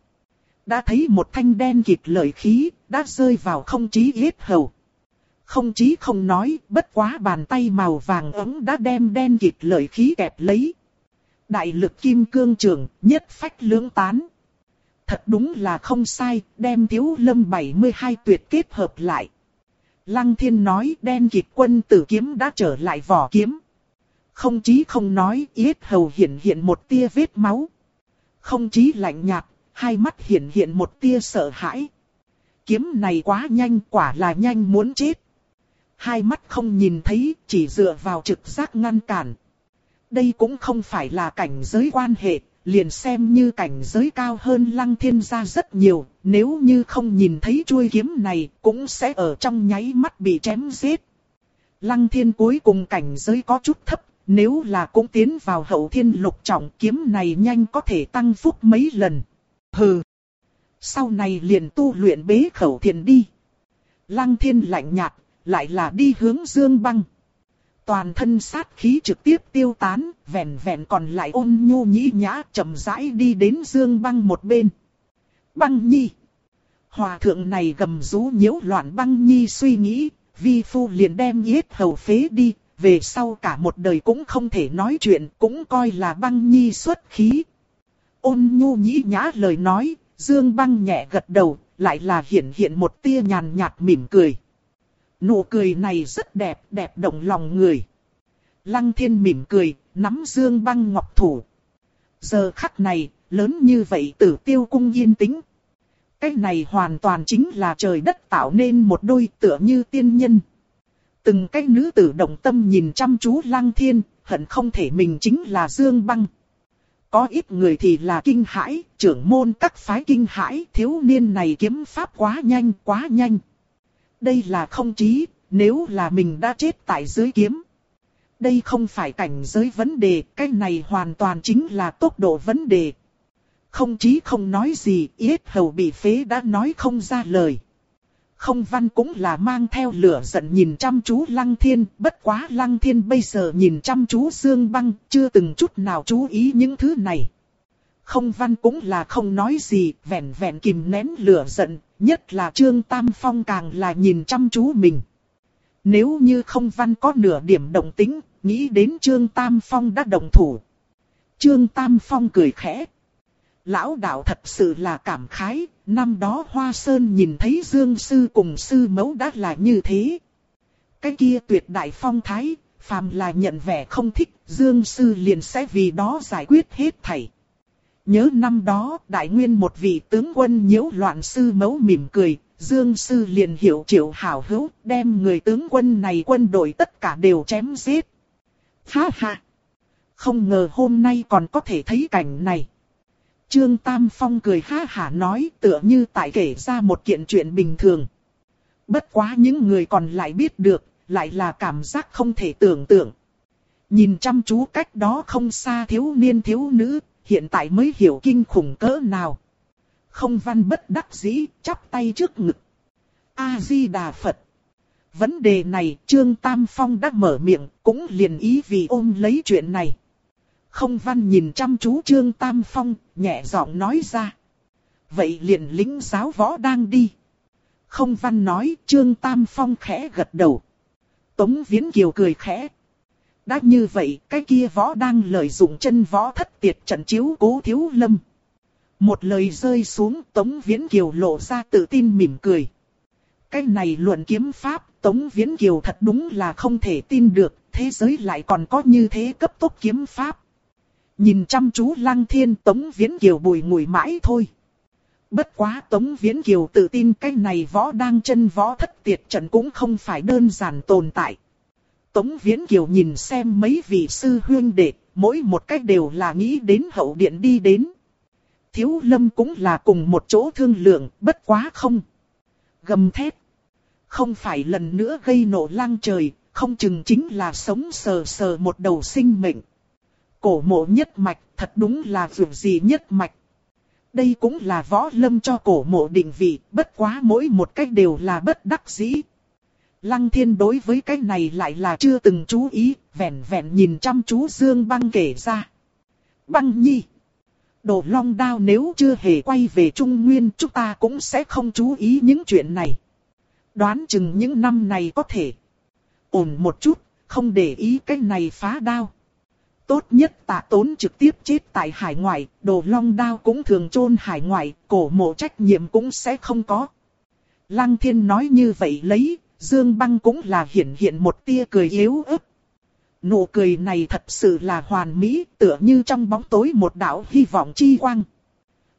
Đã thấy một thanh đen kịt lợi khí, đã rơi vào không chí yết hầu. Không chí không nói, bất quá bàn tay màu vàng ấm đã đem đen kịt lợi khí kẹp lấy. Đại lực kim cương trường, nhất phách lưỡng tán. Thật đúng là không sai, đem thiếu lâm 72 tuyệt kết hợp lại. Lăng thiên nói đen kịt quân tử kiếm đã trở lại vỏ kiếm. Không chí không nói, yết hầu hiện hiện một tia vết máu. Không chí lạnh nhạt, hai mắt hiện hiện một tia sợ hãi. Kiếm này quá nhanh, quả là nhanh muốn chết. Hai mắt không nhìn thấy, chỉ dựa vào trực giác ngăn cản. Đây cũng không phải là cảnh giới quan hệ, liền xem như cảnh giới cao hơn lăng thiên gia rất nhiều, nếu như không nhìn thấy chuôi kiếm này, cũng sẽ ở trong nháy mắt bị chém giết. Lăng thiên cuối cùng cảnh giới có chút thấp, nếu là cũng tiến vào hậu thiên lục trọng kiếm này nhanh có thể tăng phúc mấy lần. Hừ! Sau này liền tu luyện bế khẩu thiền đi. Lăng thiên lạnh nhạt, lại là đi hướng dương băng. Toàn thân sát khí trực tiếp tiêu tán, vẹn vẹn còn lại ôn nhu nhĩ nhã chậm rãi đi đến dương băng một bên. Băng nhi! Hòa thượng này gầm rú nhiễu loạn băng nhi suy nghĩ, vi phu liền đem yết hầu phế đi, về sau cả một đời cũng không thể nói chuyện, cũng coi là băng nhi xuất khí. Ôn nhu nhĩ nhã lời nói, dương băng nhẹ gật đầu, lại là hiện hiện một tia nhàn nhạt mỉm cười. Nụ cười này rất đẹp, đẹp động lòng người. Lăng thiên mỉm cười, nắm dương băng ngọc thủ. Giờ khắc này, lớn như vậy tử tiêu cung yên tĩnh. Cái này hoàn toàn chính là trời đất tạo nên một đôi tựa như tiên nhân. Từng cái nữ tử động tâm nhìn chăm chú lăng thiên, hận không thể mình chính là dương băng. Có ít người thì là kinh hãi, trưởng môn các phái kinh hãi, thiếu niên này kiếm pháp quá nhanh, quá nhanh. Đây là không trí, nếu là mình đã chết tại dưới kiếm. Đây không phải cảnh giới vấn đề, cái này hoàn toàn chính là tốc độ vấn đề. Không trí không nói gì, yết hầu bị phế đã nói không ra lời. Không văn cũng là mang theo lửa giận nhìn chăm chú lăng thiên, bất quá lăng thiên bây giờ nhìn chăm chú dương băng, chưa từng chút nào chú ý những thứ này. Không văn cũng là không nói gì, vẹn vẹn kìm nén lửa giận, nhất là Trương Tam Phong càng là nhìn chăm chú mình. Nếu như không văn có nửa điểm động tính, nghĩ đến Trương Tam Phong đã động thủ. Trương Tam Phong cười khẽ. Lão đạo thật sự là cảm khái, năm đó Hoa Sơn nhìn thấy Dương Sư cùng Sư Mẫu đã là như thế. Cái kia tuyệt đại phong thái, phàm là nhận vẻ không thích, Dương Sư liền sẽ vì đó giải quyết hết thảy. Nhớ năm đó, đại nguyên một vị tướng quân nhiễu loạn sư mẫu mỉm cười, Dương Sư liền hiểu triệu hảo hữu, đem người tướng quân này quân đội tất cả đều chém giết. Ha ha! Không ngờ hôm nay còn có thể thấy cảnh này. Trương Tam Phong cười ha hả nói tựa như tại kể ra một kiện chuyện bình thường. Bất quá những người còn lại biết được, lại là cảm giác không thể tưởng tượng. Nhìn chăm chú cách đó không xa thiếu niên thiếu nữ, hiện tại mới hiểu kinh khủng cỡ nào. Không văn bất đắc dĩ, chắp tay trước ngực. A-di-đà Phật. Vấn đề này Trương Tam Phong đã mở miệng, cũng liền ý vì ôm lấy chuyện này. Không văn nhìn chăm chú Trương Tam Phong, nhẹ giọng nói ra. Vậy liền lính giáo võ đang đi. Không văn nói, Trương Tam Phong khẽ gật đầu. Tống Viễn Kiều cười khẽ. Đã như vậy, cái kia võ đang lợi dụng chân võ thất tiệt trận chiếu cố thiếu lâm. Một lời rơi xuống, Tống Viễn Kiều lộ ra tự tin mỉm cười. Cái này luận kiếm pháp, Tống Viễn Kiều thật đúng là không thể tin được, thế giới lại còn có như thế cấp tốc kiếm pháp. Nhìn chăm chú Lăng Thiên Tống Viễn Kiều bùi ngùi mãi thôi. Bất quá Tống Viễn Kiều tự tin cái này võ đang chân võ thất tiệt trận cũng không phải đơn giản tồn tại. Tống Viễn Kiều nhìn xem mấy vị sư huyên đệ, mỗi một cách đều là nghĩ đến hậu điện đi đến. Thiếu lâm cũng là cùng một chỗ thương lượng, bất quá không. Gầm thép. Không phải lần nữa gây nổ lang trời, không chừng chính là sống sờ sờ một đầu sinh mệnh. Cổ mộ nhất mạch, thật đúng là vượt gì nhất mạch. Đây cũng là võ lâm cho cổ mộ định vị, bất quá mỗi một cách đều là bất đắc dĩ. Lăng thiên đối với cái này lại là chưa từng chú ý, vẹn vẹn nhìn chăm chú Dương băng kể ra. Băng nhi. Đồ long đao nếu chưa hề quay về Trung Nguyên chúng ta cũng sẽ không chú ý những chuyện này. Đoán chừng những năm này có thể ổn một chút, không để ý cái này phá đao. Tốt nhất tạ tốn trực tiếp chết tại hải ngoại, đồ long đao cũng thường chôn hải ngoại, cổ mộ trách nhiệm cũng sẽ không có. Lăng thiên nói như vậy lấy, Dương băng cũng là hiện hiện một tia cười yếu ớt. Nụ cười này thật sự là hoàn mỹ, tựa như trong bóng tối một đạo hy vọng chi quang.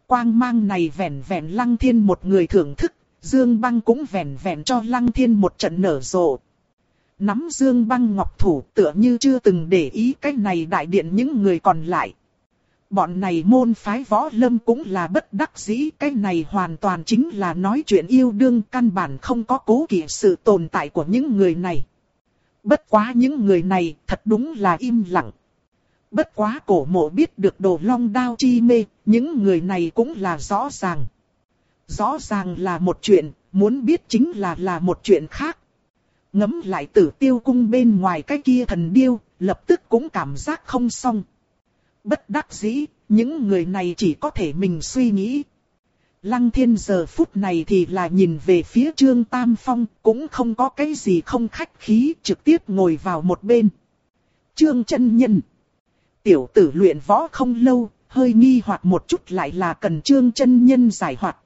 Quang mang này vẻn vẹn lăng thiên một người thưởng thức, Dương băng cũng vẻn vẹn cho lăng thiên một trận nở rộ. Nắm Dương băng ngọc thủ tựa như chưa từng để ý cái này đại điện những người còn lại. Bọn này môn phái võ lâm cũng là bất đắc dĩ, cái này hoàn toàn chính là nói chuyện yêu đương căn bản không có cố kỵ sự tồn tại của những người này. Bất quá những người này thật đúng là im lặng. Bất quá cổ mộ biết được đồ long đao chi mê, những người này cũng là rõ ràng. Rõ ràng là một chuyện, muốn biết chính là là một chuyện khác. Ngấm lại tử tiêu cung bên ngoài cái kia thần điêu, lập tức cũng cảm giác không xong. Bất đắc dĩ, những người này chỉ có thể mình suy nghĩ. Lăng thiên giờ phút này thì là nhìn về phía Trương Tam Phong, cũng không có cái gì không khách khí, trực tiếp ngồi vào một bên. Trương chân nhân. Tiểu tử luyện võ không lâu, hơi nghi hoặc một chút lại là cần Trương chân nhân giải hoạt.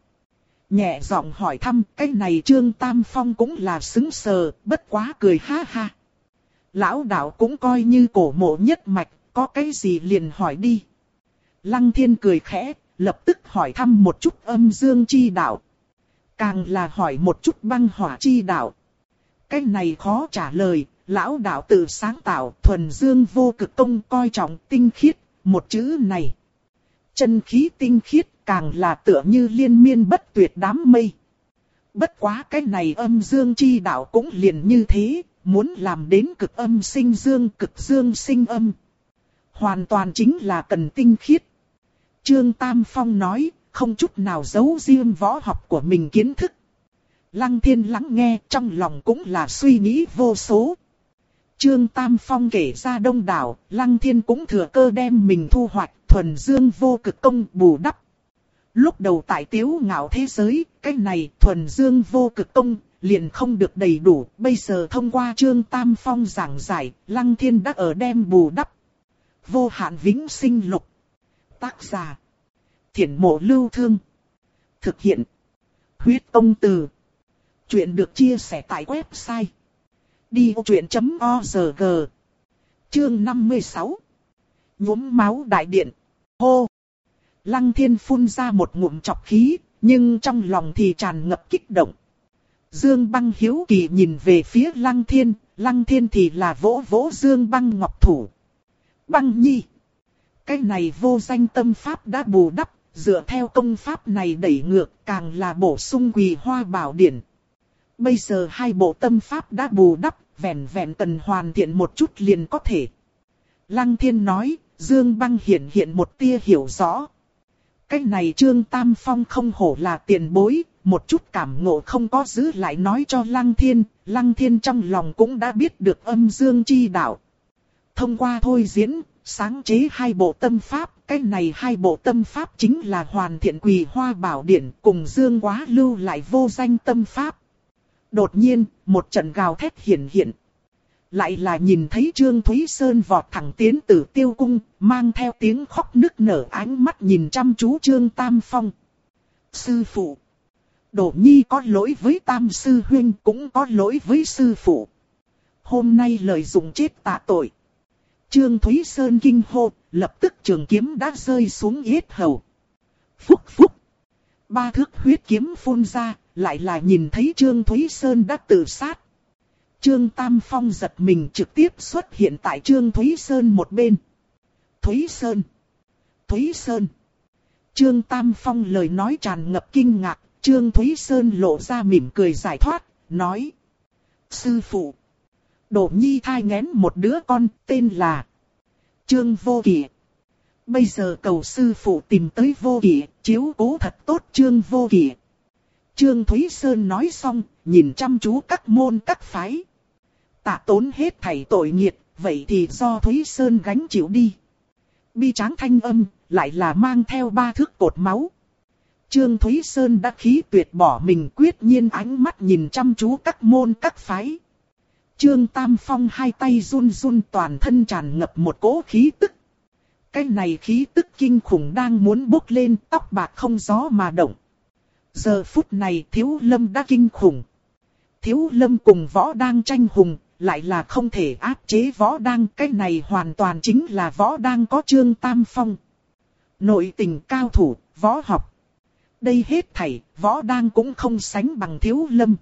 Nhẹ giọng hỏi thăm, cái này Trương Tam Phong cũng là xứng sờ, bất quá cười ha ha. Lão đạo cũng coi như cổ mộ nhất mạch, có cái gì liền hỏi đi. Lăng thiên cười khẽ, lập tức hỏi thăm một chút âm dương chi đạo. Càng là hỏi một chút băng hỏa chi đạo. Cái này khó trả lời, lão đạo tự sáng tạo thuần dương vô cực công coi trọng tinh khiết, một chữ này. Chân khí tinh khiết càng là tựa như liên miên bất tuyệt đám mây. Bất quá cái này âm dương chi đạo cũng liền như thế, muốn làm đến cực âm sinh dương cực dương sinh âm. Hoàn toàn chính là cần tinh khiết. Trương Tam Phong nói, không chút nào giấu riêng võ học của mình kiến thức. Lăng thiên lắng nghe trong lòng cũng là suy nghĩ vô số. Trương Tam Phong kể ra đông đảo, Lăng Thiên cũng thừa cơ đem mình thu hoạch thuần dương vô cực công bù đắp. Lúc đầu tại tiếu ngạo thế giới, cái này thuần dương vô cực công liền không được đầy đủ. Bây giờ thông qua Trương Tam Phong giảng giải, Lăng Thiên đã ở đem bù đắp. Vô hạn vĩnh sinh lục. Tác giả. Thiển mộ lưu thương. Thực hiện. Huyết công từ. Chuyện được chia sẻ tại website. Đi vô chuyện.org Chương 56 Nhuốm máu đại điện. Hô! Lăng thiên phun ra một ngụm chọc khí, nhưng trong lòng thì tràn ngập kích động. Dương băng hiếu kỳ nhìn về phía lăng thiên, lăng thiên thì là vỗ vỗ dương băng ngọc thủ. Băng nhi! Cái này vô danh tâm pháp đã bù đắp, dựa theo công pháp này đẩy ngược càng là bổ sung quỳ hoa bảo điển. Bây giờ hai bộ tâm pháp đã bù đắp, vẹn vẹn cần hoàn thiện một chút liền có thể. Lăng thiên nói, Dương băng hiện hiện một tia hiểu rõ. Cái này Trương Tam Phong không hổ là tiền bối, một chút cảm ngộ không có giữ lại nói cho Lăng Thiên, Lăng Thiên trong lòng cũng đã biết được âm dương chi đạo. Thông qua thôi diễn, sáng chế hai bộ tâm pháp, cái này hai bộ tâm pháp chính là hoàn thiện quỳ hoa bảo điển cùng dương quá lưu lại vô danh tâm pháp. Đột nhiên, một trận gào thét hiện hiện. Lại là nhìn thấy Trương Thúy Sơn vọt thẳng tiến tử tiêu cung, mang theo tiếng khóc nức nở ánh mắt nhìn chăm chú Trương Tam Phong. Sư phụ. đổ Nhi có lỗi với Tam Sư Huynh cũng có lỗi với Sư phụ. Hôm nay lời dùng chết tạ tội. Trương Thúy Sơn kinh hô, lập tức trường kiếm đã rơi xuống yết hầu. Phúc phúc. Ba thước huyết kiếm phun ra, lại là nhìn thấy Trương Thúy Sơn đã tự sát. Trương Tam Phong giật mình trực tiếp xuất hiện tại Trương Thúy Sơn một bên. Thúy Sơn. Thúy Sơn. Trương Tam Phong lời nói tràn ngập kinh ngạc, Trương Thúy Sơn lộ ra mỉm cười giải thoát, nói. Sư phụ. Đỗ Nhi thai ngén một đứa con, tên là Trương Vô Kỵ. Bây giờ cầu sư phụ tìm tới Vô Kỵ, chiếu cố thật tốt Trương Vô Kỵ. Trương Thúy Sơn nói xong, nhìn chăm chú các môn các phái. Tạ tốn hết thảy tội nghiệt, vậy thì do Thúy Sơn gánh chịu đi. Bi tráng thanh âm, lại là mang theo ba thước cột máu. Trương Thúy Sơn đã khí tuyệt bỏ mình quyết nhiên ánh mắt nhìn chăm chú các môn các phái. Trương Tam Phong hai tay run run toàn thân tràn ngập một cỗ khí tức. Cái này khí tức kinh khủng đang muốn bốc lên tóc bạc không gió mà động. Giờ phút này thiếu lâm đã kinh khủng. Thiếu lâm cùng võ đang tranh hùng, lại là không thể áp chế võ đang. Cái này hoàn toàn chính là võ đang có trương tam phong. Nội tình cao thủ, võ học. Đây hết thảy, võ đang cũng không sánh bằng thiếu lâm.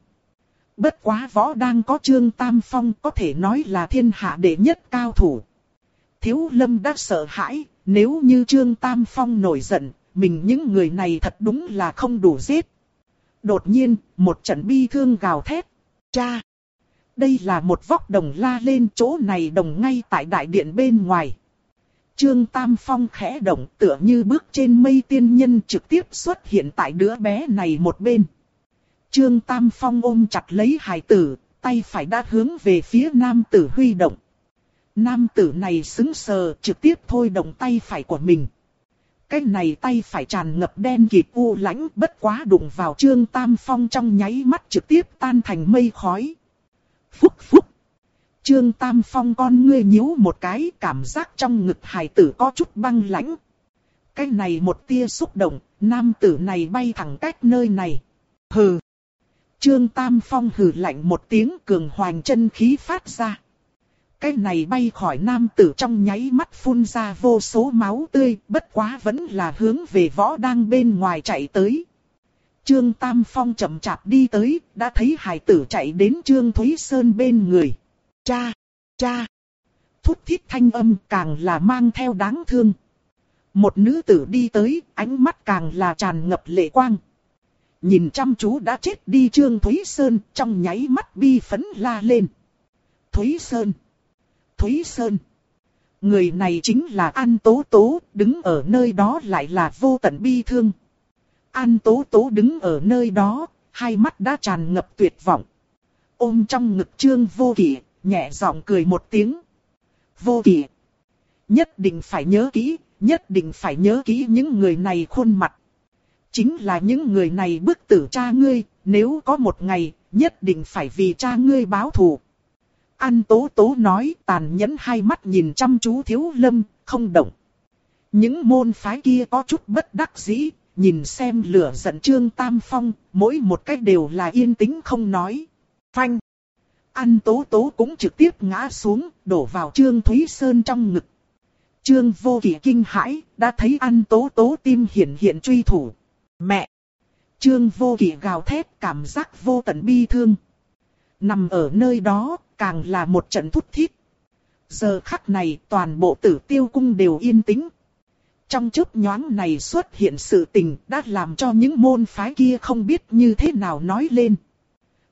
Bất quá võ đang có trương tam phong có thể nói là thiên hạ đệ nhất cao thủ. Thiếu lâm đã sợ hãi, nếu như trương tam phong nổi giận, mình những người này thật đúng là không đủ giết. Đột nhiên, một trận bi thương gào thét. Cha! Đây là một vóc đồng la lên chỗ này đồng ngay tại đại điện bên ngoài. Trương Tam Phong khẽ động tựa như bước trên mây tiên nhân trực tiếp xuất hiện tại đứa bé này một bên. Trương Tam Phong ôm chặt lấy hài tử, tay phải đã hướng về phía nam tử huy động. Nam tử này xứng sờ trực tiếp thôi động tay phải của mình. Cái này tay phải tràn ngập đen kịt u lãnh bất quá đụng vào Trương Tam Phong trong nháy mắt trực tiếp tan thành mây khói. Phúc phúc. Trương Tam Phong con ngươi nhíu một cái cảm giác trong ngực hài tử có chút băng lãnh. Cái này một tia xúc động, nam tử này bay thẳng cách nơi này. Hừ. Trương Tam Phong hừ lạnh một tiếng cường hoành chân khí phát ra. Cái này bay khỏi nam tử trong nháy mắt phun ra vô số máu tươi, bất quá vẫn là hướng về võ đang bên ngoài chạy tới. Trương Tam Phong chậm chạp đi tới, đã thấy hải tử chạy đến Trương Thúy Sơn bên người. Cha! Cha! Thúc thiết thanh âm càng là mang theo đáng thương. Một nữ tử đi tới, ánh mắt càng là tràn ngập lệ quang. Nhìn chăm chú đã chết đi Trương Thúy Sơn, trong nháy mắt bi phấn la lên. Thúy Sơn! Thúy Sơn! Người này chính là An Tố Tố, đứng ở nơi đó lại là vô tận bi thương. An Tố Tố đứng ở nơi đó, hai mắt đã tràn ngập tuyệt vọng. Ôm trong ngực trương vô kỷ, nhẹ giọng cười một tiếng. Vô kỷ. Nhất định phải nhớ kỹ, nhất định phải nhớ kỹ những người này khuôn mặt. Chính là những người này bức tử cha ngươi, nếu có một ngày, nhất định phải vì cha ngươi báo thù. An Tố Tố nói tàn nhẫn hai mắt nhìn chăm chú thiếu lâm, không động. Những môn phái kia có chút bất đắc dĩ, nhìn xem lửa giận Trương Tam Phong, mỗi một cách đều là yên tĩnh không nói. Phanh. An Tố Tố cũng trực tiếp ngã xuống, đổ vào Trương Thúy Sơn trong ngực. Trương vô kỷ kinh hãi, đã thấy An Tố Tố tim hiện hiện truy thủ. Mẹ! Trương vô kỷ gào thét cảm giác vô tận bi thương. Nằm ở nơi đó, càng là một trận thút thít. Giờ khắc này toàn bộ tử tiêu cung đều yên tĩnh, trong chớp nhoáng này xuất hiện sự tình đã làm cho những môn phái kia không biết như thế nào nói lên.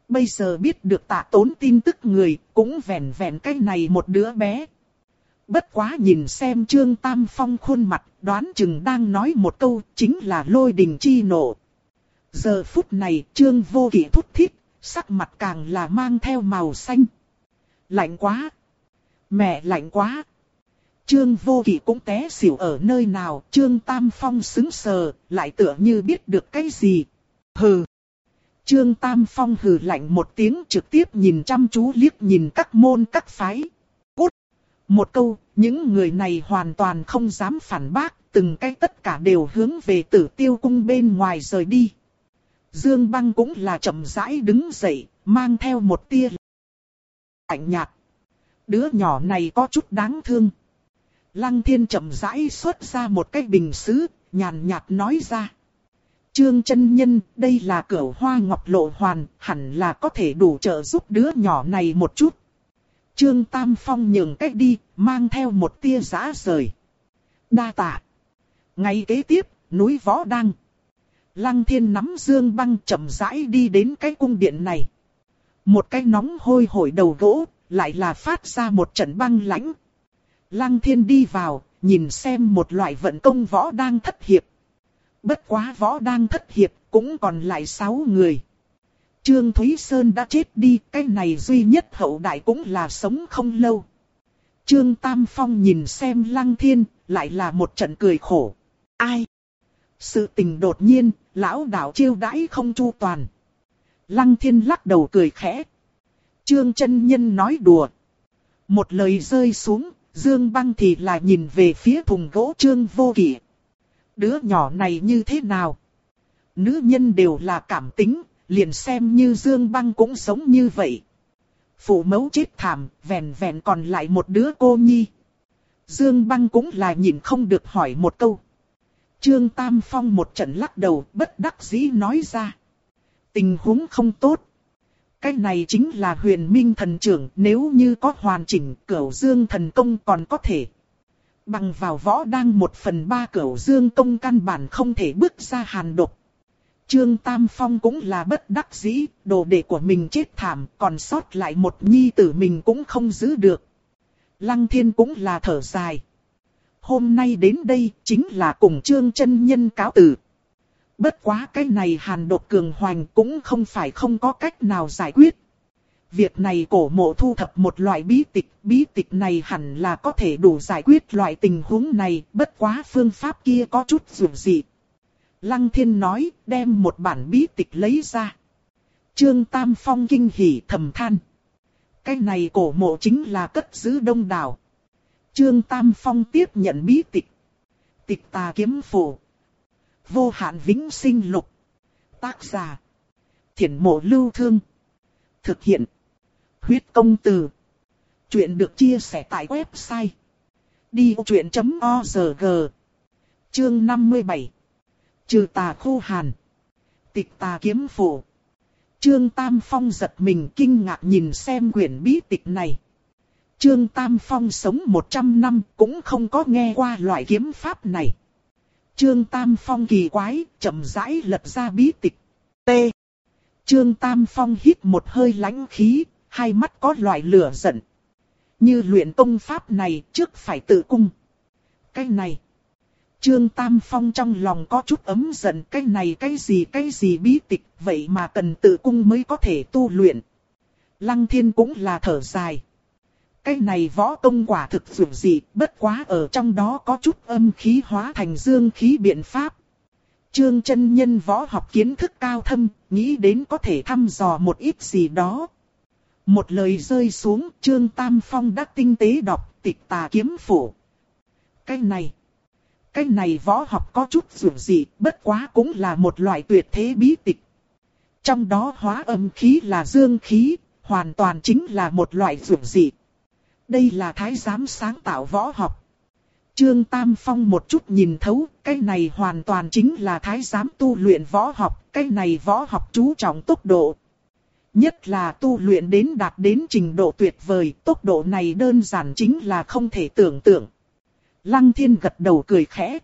Bây giờ biết được tạ tốn tin tức người, cũng vẹn vẹn cái này một đứa bé. Bất quá nhìn xem Trương Tam Phong khuôn mặt, đoán chừng đang nói một câu, chính là lôi đình chi nộ. Giờ phút này trương vô kỵ thút thít, sắc mặt càng là mang theo màu xanh. Lạnh quá! Mẹ lạnh quá! Trương vô kỵ cũng té xỉu ở nơi nào, trương tam phong xứng sờ, lại tựa như biết được cái gì. Hừ! Trương Tam Phong hừ lạnh một tiếng trực tiếp nhìn chăm chú liếc nhìn các môn các phái. Cút! Một câu, những người này hoàn toàn không dám phản bác, từng cái tất cả đều hướng về tử tiêu cung bên ngoài rời đi. Dương Băng cũng là chậm rãi đứng dậy, mang theo một tia lạnh nhạt. Đứa nhỏ này có chút đáng thương. Lăng thiên chậm rãi xuất ra một cái bình sứ, nhàn nhạt nói ra. Trương chân nhân, đây là cửa hoa ngọc lộ hoàn, hẳn là có thể đủ trợ giúp đứa nhỏ này một chút. Trương Tam Phong nhường cách đi, mang theo một tia giã rời. Đa tạ. Ngay kế tiếp, núi Võ Đăng. Lăng thiên nắm dương băng chậm rãi đi đến cái cung điện này. Một cái nóng hôi hổi đầu gỗ, lại là phát ra một trận băng lãnh. Lăng thiên đi vào, nhìn xem một loại vận công võ đang thất hiệp. Bất quá võ đang thất hiệp, cũng còn lại sáu người. Trương Thúy Sơn đã chết đi, cái này duy nhất hậu đại cũng là sống không lâu. Trương Tam Phong nhìn xem Lăng Thiên, lại là một trận cười khổ. Ai? Sự tình đột nhiên, lão đạo chiêu đãi không chu toàn. Lăng Thiên lắc đầu cười khẽ. Trương chân Nhân nói đùa. Một lời rơi xuống, Dương Băng thì là nhìn về phía thùng gỗ Trương Vô Kỷ. Đứa nhỏ này như thế nào? Nữ nhân đều là cảm tính, liền xem như Dương Băng cũng sống như vậy. Phụ mẫu chết thảm, vẹn vẹn còn lại một đứa cô nhi. Dương Băng cũng là nhìn không được hỏi một câu. Trương Tam Phong một trận lắc đầu, bất đắc dĩ nói ra. Tình huống không tốt. Cái này chính là huyền minh thần trưởng, nếu như có hoàn chỉnh, cửu dương thần công còn có thể. Bằng vào võ đang một phần ba cửu dương công căn bản không thể bước ra hàn độc. Trương Tam Phong cũng là bất đắc dĩ, đồ đệ của mình chết thảm, còn sót lại một nhi tử mình cũng không giữ được. Lăng Thiên cũng là thở dài. Hôm nay đến đây chính là cùng Trương chân Nhân cáo tử. Bất quá cái này hàn độc cường hoành cũng không phải không có cách nào giải quyết. Việc này cổ mộ thu thập một loại bí tịch, bí tịch này hẳn là có thể đủ giải quyết loại tình huống này, bất quá phương pháp kia có chút dù dị. Lăng thiên nói, đem một bản bí tịch lấy ra. Trương Tam Phong kinh hỉ thầm than. Cái này cổ mộ chính là cất giữ đông đảo. Trương Tam Phong tiếp nhận bí tịch. Tịch tà kiếm phổ. Vô hạn vĩnh sinh lục. Tác giả. Thiển mộ lưu thương. Thực hiện. Huyết công từ. Chuyện được chia sẻ tại website. Đi truyện.org. Chương 57 Trừ tà khu hàn. Tịch tà kiếm phủ. Trương Tam Phong giật mình kinh ngạc nhìn xem quyển bí tịch này. Trương Tam Phong sống 100 năm cũng không có nghe qua loại kiếm pháp này. Trương Tam Phong kỳ quái, chậm rãi lật ra bí tịch. T. Trương Tam Phong hít một hơi lãnh khí, hai mắt có loại lửa giận. Như luyện công pháp này trước phải tự cung. Cái này. Trương Tam Phong trong lòng có chút ấm giận cái này cái gì cái gì bí tịch vậy mà cần tự cung mới có thể tu luyện. Lăng thiên cũng là thở dài. Cái này võ công quả thực dù gì, bất quá ở trong đó có chút âm khí hóa thành dương khí biện pháp. Trương chân nhân võ học kiến thức cao thâm, nghĩ đến có thể thăm dò một ít gì đó. Một lời rơi xuống, Trương Tam Phong đã tinh tế đọc tịch tà kiếm phủ. Cái này, cái này võ học có chút dù gì, bất quá cũng là một loại tuyệt thế bí tịch. Trong đó hóa âm khí là dương khí, hoàn toàn chính là một loại dù dị. Đây là thái giám sáng tạo võ học. Trương Tam Phong một chút nhìn thấu, cái này hoàn toàn chính là thái giám tu luyện võ học, cái này võ học chú trọng tốc độ. Nhất là tu luyện đến đạt đến trình độ tuyệt vời, tốc độ này đơn giản chính là không thể tưởng tượng. Lăng thiên gật đầu cười khẽ.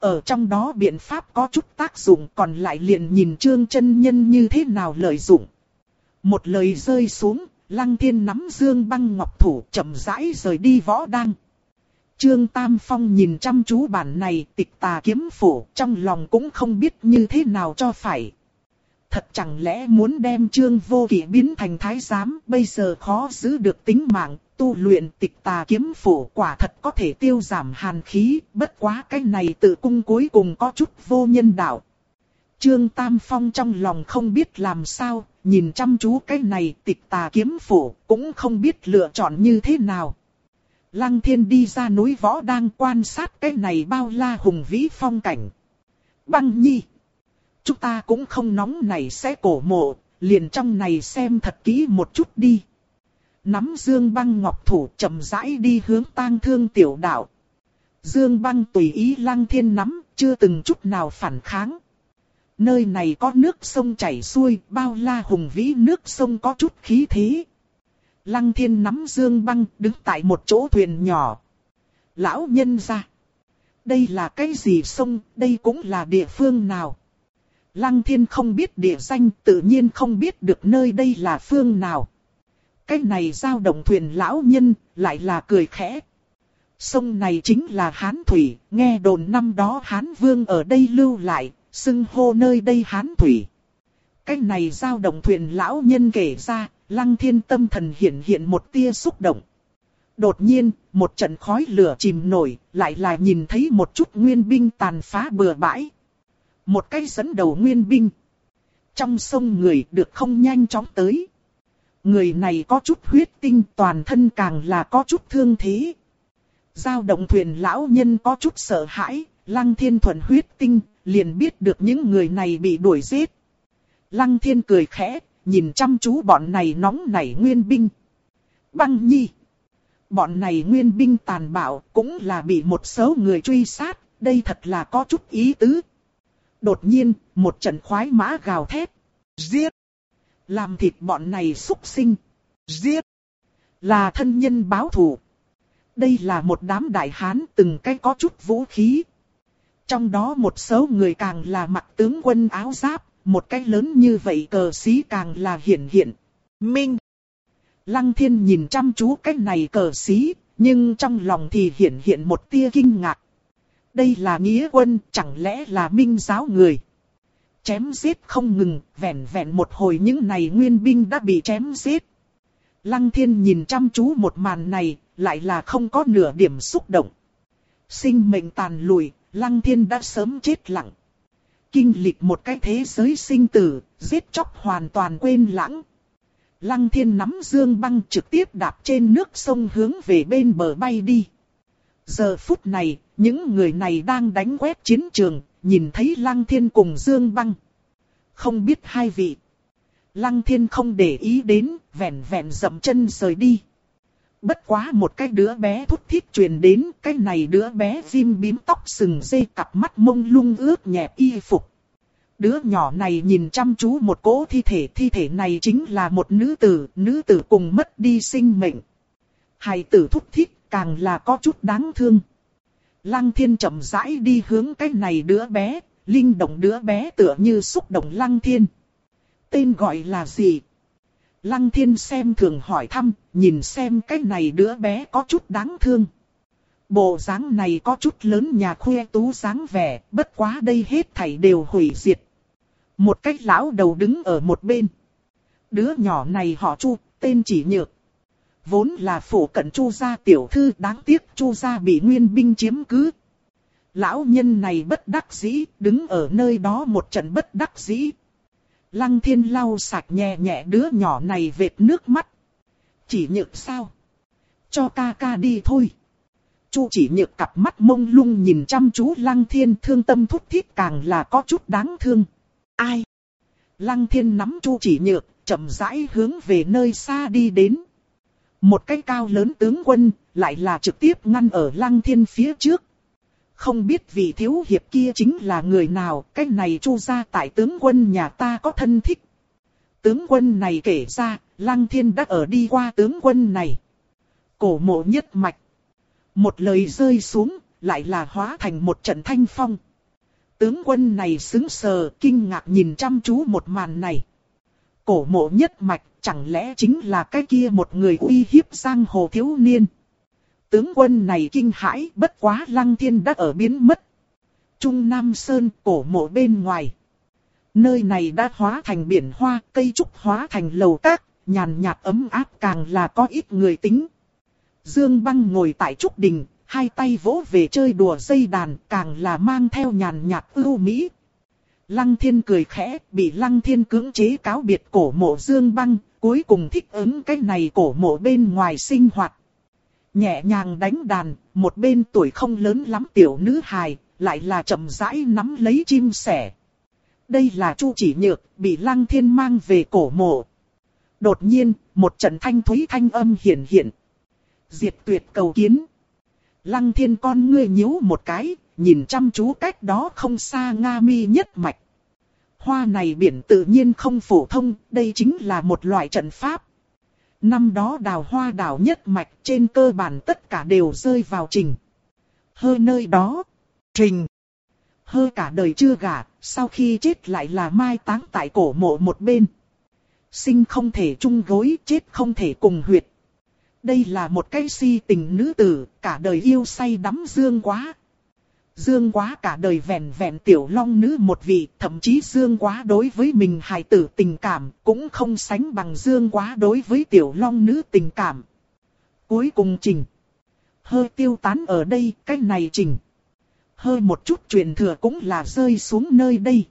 Ở trong đó biện pháp có chút tác dụng còn lại liền nhìn trương chân nhân như thế nào lợi dụng. Một lời rơi xuống, lăng thiên nắm dương băng ngọc thủ chậm rãi rời đi võ đăng. Trương Tam Phong nhìn chăm chú bản này tịch tà kiếm phủ trong lòng cũng không biết như thế nào cho phải. thật chẳng lẽ muốn đem trương vô kỵ biến thành thái giám, bây giờ khó giữ được tính mạng, tu luyện tịch tà kiếm phủ quả thật có thể tiêu giảm hàn khí, bất quá cái này tự cung cuối cùng có chút vô nhân đạo. Trương Tam Phong trong lòng không biết làm sao, nhìn chăm chú cái này tịch tà kiếm phủ, cũng không biết lựa chọn như thế nào. Lăng thiên đi ra núi võ đang quan sát cái này bao la hùng vĩ phong cảnh. Băng nhi! Chúng ta cũng không nóng này sẽ cổ mộ, liền trong này xem thật kỹ một chút đi. Nắm Dương băng ngọc thủ chậm rãi đi hướng tang thương tiểu đạo. Dương băng tùy ý lăng thiên nắm, chưa từng chút nào phản kháng. Nơi này có nước sông chảy xuôi, bao la hùng vĩ nước sông có chút khí thế. Lăng thiên nắm dương băng đứng tại một chỗ thuyền nhỏ. Lão nhân ra. Đây là cái gì sông, đây cũng là địa phương nào. Lăng thiên không biết địa danh tự nhiên không biết được nơi đây là phương nào. Cái này giao động thuyền lão nhân lại là cười khẽ. Sông này chính là Hán Thủy, nghe đồn năm đó Hán Vương ở đây lưu lại, xưng hô nơi đây Hán Thủy. cách này giao động thuyền lão nhân kể ra, lăng thiên tâm thần hiện hiện một tia xúc động. Đột nhiên, một trận khói lửa chìm nổi, lại là nhìn thấy một chút nguyên binh tàn phá bừa bãi. Một cái dẫn đầu nguyên binh. Trong sông người được không nhanh chóng tới. Người này có chút huyết tinh toàn thân càng là có chút thương thế. Giao động thuyền lão nhân có chút sợ hãi, lăng thiên thuần huyết tinh, liền biết được những người này bị đuổi giết. Lăng thiên cười khẽ, nhìn chăm chú bọn này nóng nảy nguyên binh. Băng nhi. Bọn này nguyên binh tàn bạo cũng là bị một số người truy sát, đây thật là có chút ý tứ. Đột nhiên, một trận khoái mã gào thét. Giết! Làm thịt bọn này xúc sinh. Giết! Là thân nhân báo thù. Đây là một đám đại hán từng cái có chút vũ khí. Trong đó một số người càng là mặc tướng quân áo giáp, một cái lớn như vậy cờ xí càng là hiển hiện. Minh! Lăng thiên nhìn chăm chú cái này cờ xí, nhưng trong lòng thì hiển hiện một tia kinh ngạc. Đây là nghĩa quân, chẳng lẽ là minh giáo người? Chém giết không ngừng, vẹn vẹn một hồi những này nguyên binh đã bị chém giết. Lăng thiên nhìn chăm chú một màn này, lại là không có nửa điểm xúc động. Sinh mệnh tàn lùi, lăng thiên đã sớm chết lặng. Kinh lịch một cái thế giới sinh tử, giết chóc hoàn toàn quên lãng. Lăng thiên nắm dương băng trực tiếp đạp trên nước sông hướng về bên bờ bay đi. Giờ phút này, những người này đang đánh quét chiến trường, nhìn thấy Lăng Thiên cùng Dương Băng. Không biết hai vị. Lăng Thiên không để ý đến, vẹn vẹn dậm chân rời đi. Bất quá một cái đứa bé thút thít truyền đến, cái này đứa bé viêm bím tóc sừng dây cặp mắt mông lung ướt nhẹp y phục. Đứa nhỏ này nhìn chăm chú một cỗ thi thể, thi thể này chính là một nữ tử, nữ tử cùng mất đi sinh mệnh. Hài tử thút thít càng là có chút đáng thương. Lăng thiên chậm rãi đi hướng cái này đứa bé, linh động đứa bé tựa như xúc động lăng thiên. Tên gọi là gì? Lăng thiên xem thường hỏi thăm, nhìn xem cái này đứa bé có chút đáng thương. Bộ dáng này có chút lớn nhà khuê tú dáng vẻ, bất quá đây hết thảy đều hủy diệt. Một cách lão đầu đứng ở một bên. Đứa nhỏ này họ Chu, tên chỉ nhược, vốn là phủ cận Chu gia tiểu thư đáng tiếc Chu gia bị nguyên binh chiếm cứ. Lão nhân này bất đắc dĩ, đứng ở nơi đó một trận bất đắc dĩ. Lăng thiên lau sạch nhẹ nhẹ đứa nhỏ này vệt nước mắt. Chỉ nhược sao? Cho ca ca đi thôi. Chu chỉ nhược cặp mắt mông lung nhìn chăm chú lăng thiên thương tâm thúc thiết càng là có chút đáng thương. Ai? Lăng thiên nắm chu chỉ nhược, chậm rãi hướng về nơi xa đi đến. Một cái cao lớn tướng quân, lại là trực tiếp ngăn ở lăng thiên phía trước. Không biết vị thiếu hiệp kia chính là người nào, cái này chu ra tại tướng quân nhà ta có thân thích. Tướng quân này kể ra, lăng thiên đã ở đi qua tướng quân này. Cổ mộ nhất mạch. Một lời rơi xuống, lại là hóa thành một trận thanh phong. Tướng quân này xứng sờ, kinh ngạc nhìn chăm chú một màn này. Cổ mộ nhất mạch chẳng lẽ chính là cái kia một người uy hiếp giang hồ thiếu niên. Tướng quân này kinh hãi bất quá lăng thiên đã ở biến mất. Trung Nam Sơn cổ mộ bên ngoài. Nơi này đã hóa thành biển hoa, cây trúc hóa thành lầu các, nhàn nhạt ấm áp càng là có ít người tính. Dương Băng ngồi tại trúc đình, hai tay vỗ về chơi đùa dây đàn, càng là mang theo nhàn nhạt ưu mỹ. Lăng thiên cười khẽ, bị lăng thiên cưỡng chế cáo biệt cổ mộ Dương Băng, cuối cùng thích ứng cái này cổ mộ bên ngoài sinh hoạt. Nhẹ nhàng đánh đàn, một bên tuổi không lớn lắm tiểu nữ hài, lại là chậm rãi nắm lấy chim sẻ. Đây là Chu Chỉ Nhược, bị Lăng Thiên mang về cổ mộ. Đột nhiên, một trận thanh thúy thanh âm hiển hiện. Diệt tuyệt cầu kiến. Lăng Thiên con ngươi nhíu một cái, nhìn chăm chú cách đó không xa Nga mi nhất mạch. Hoa này biển tự nhiên không phổ thông, đây chính là một loại trận pháp. Năm đó đào hoa đào nhất mạch trên cơ bản tất cả đều rơi vào trình. Hơi nơi đó, trình. Hơi cả đời chưa gả, sau khi chết lại là mai táng tại cổ mộ một bên. Sinh không thể chung gối, chết không thể cùng huyệt. Đây là một cái si tình nữ tử, cả đời yêu say đắm dương quá. Dương quá cả đời vẹn vẹn tiểu long nữ một vị, thậm chí Dương quá đối với mình hài tử tình cảm, cũng không sánh bằng Dương quá đối với tiểu long nữ tình cảm. Cuối cùng trình. Hơi tiêu tán ở đây, cái này trình. Hơi một chút truyền thừa cũng là rơi xuống nơi đây.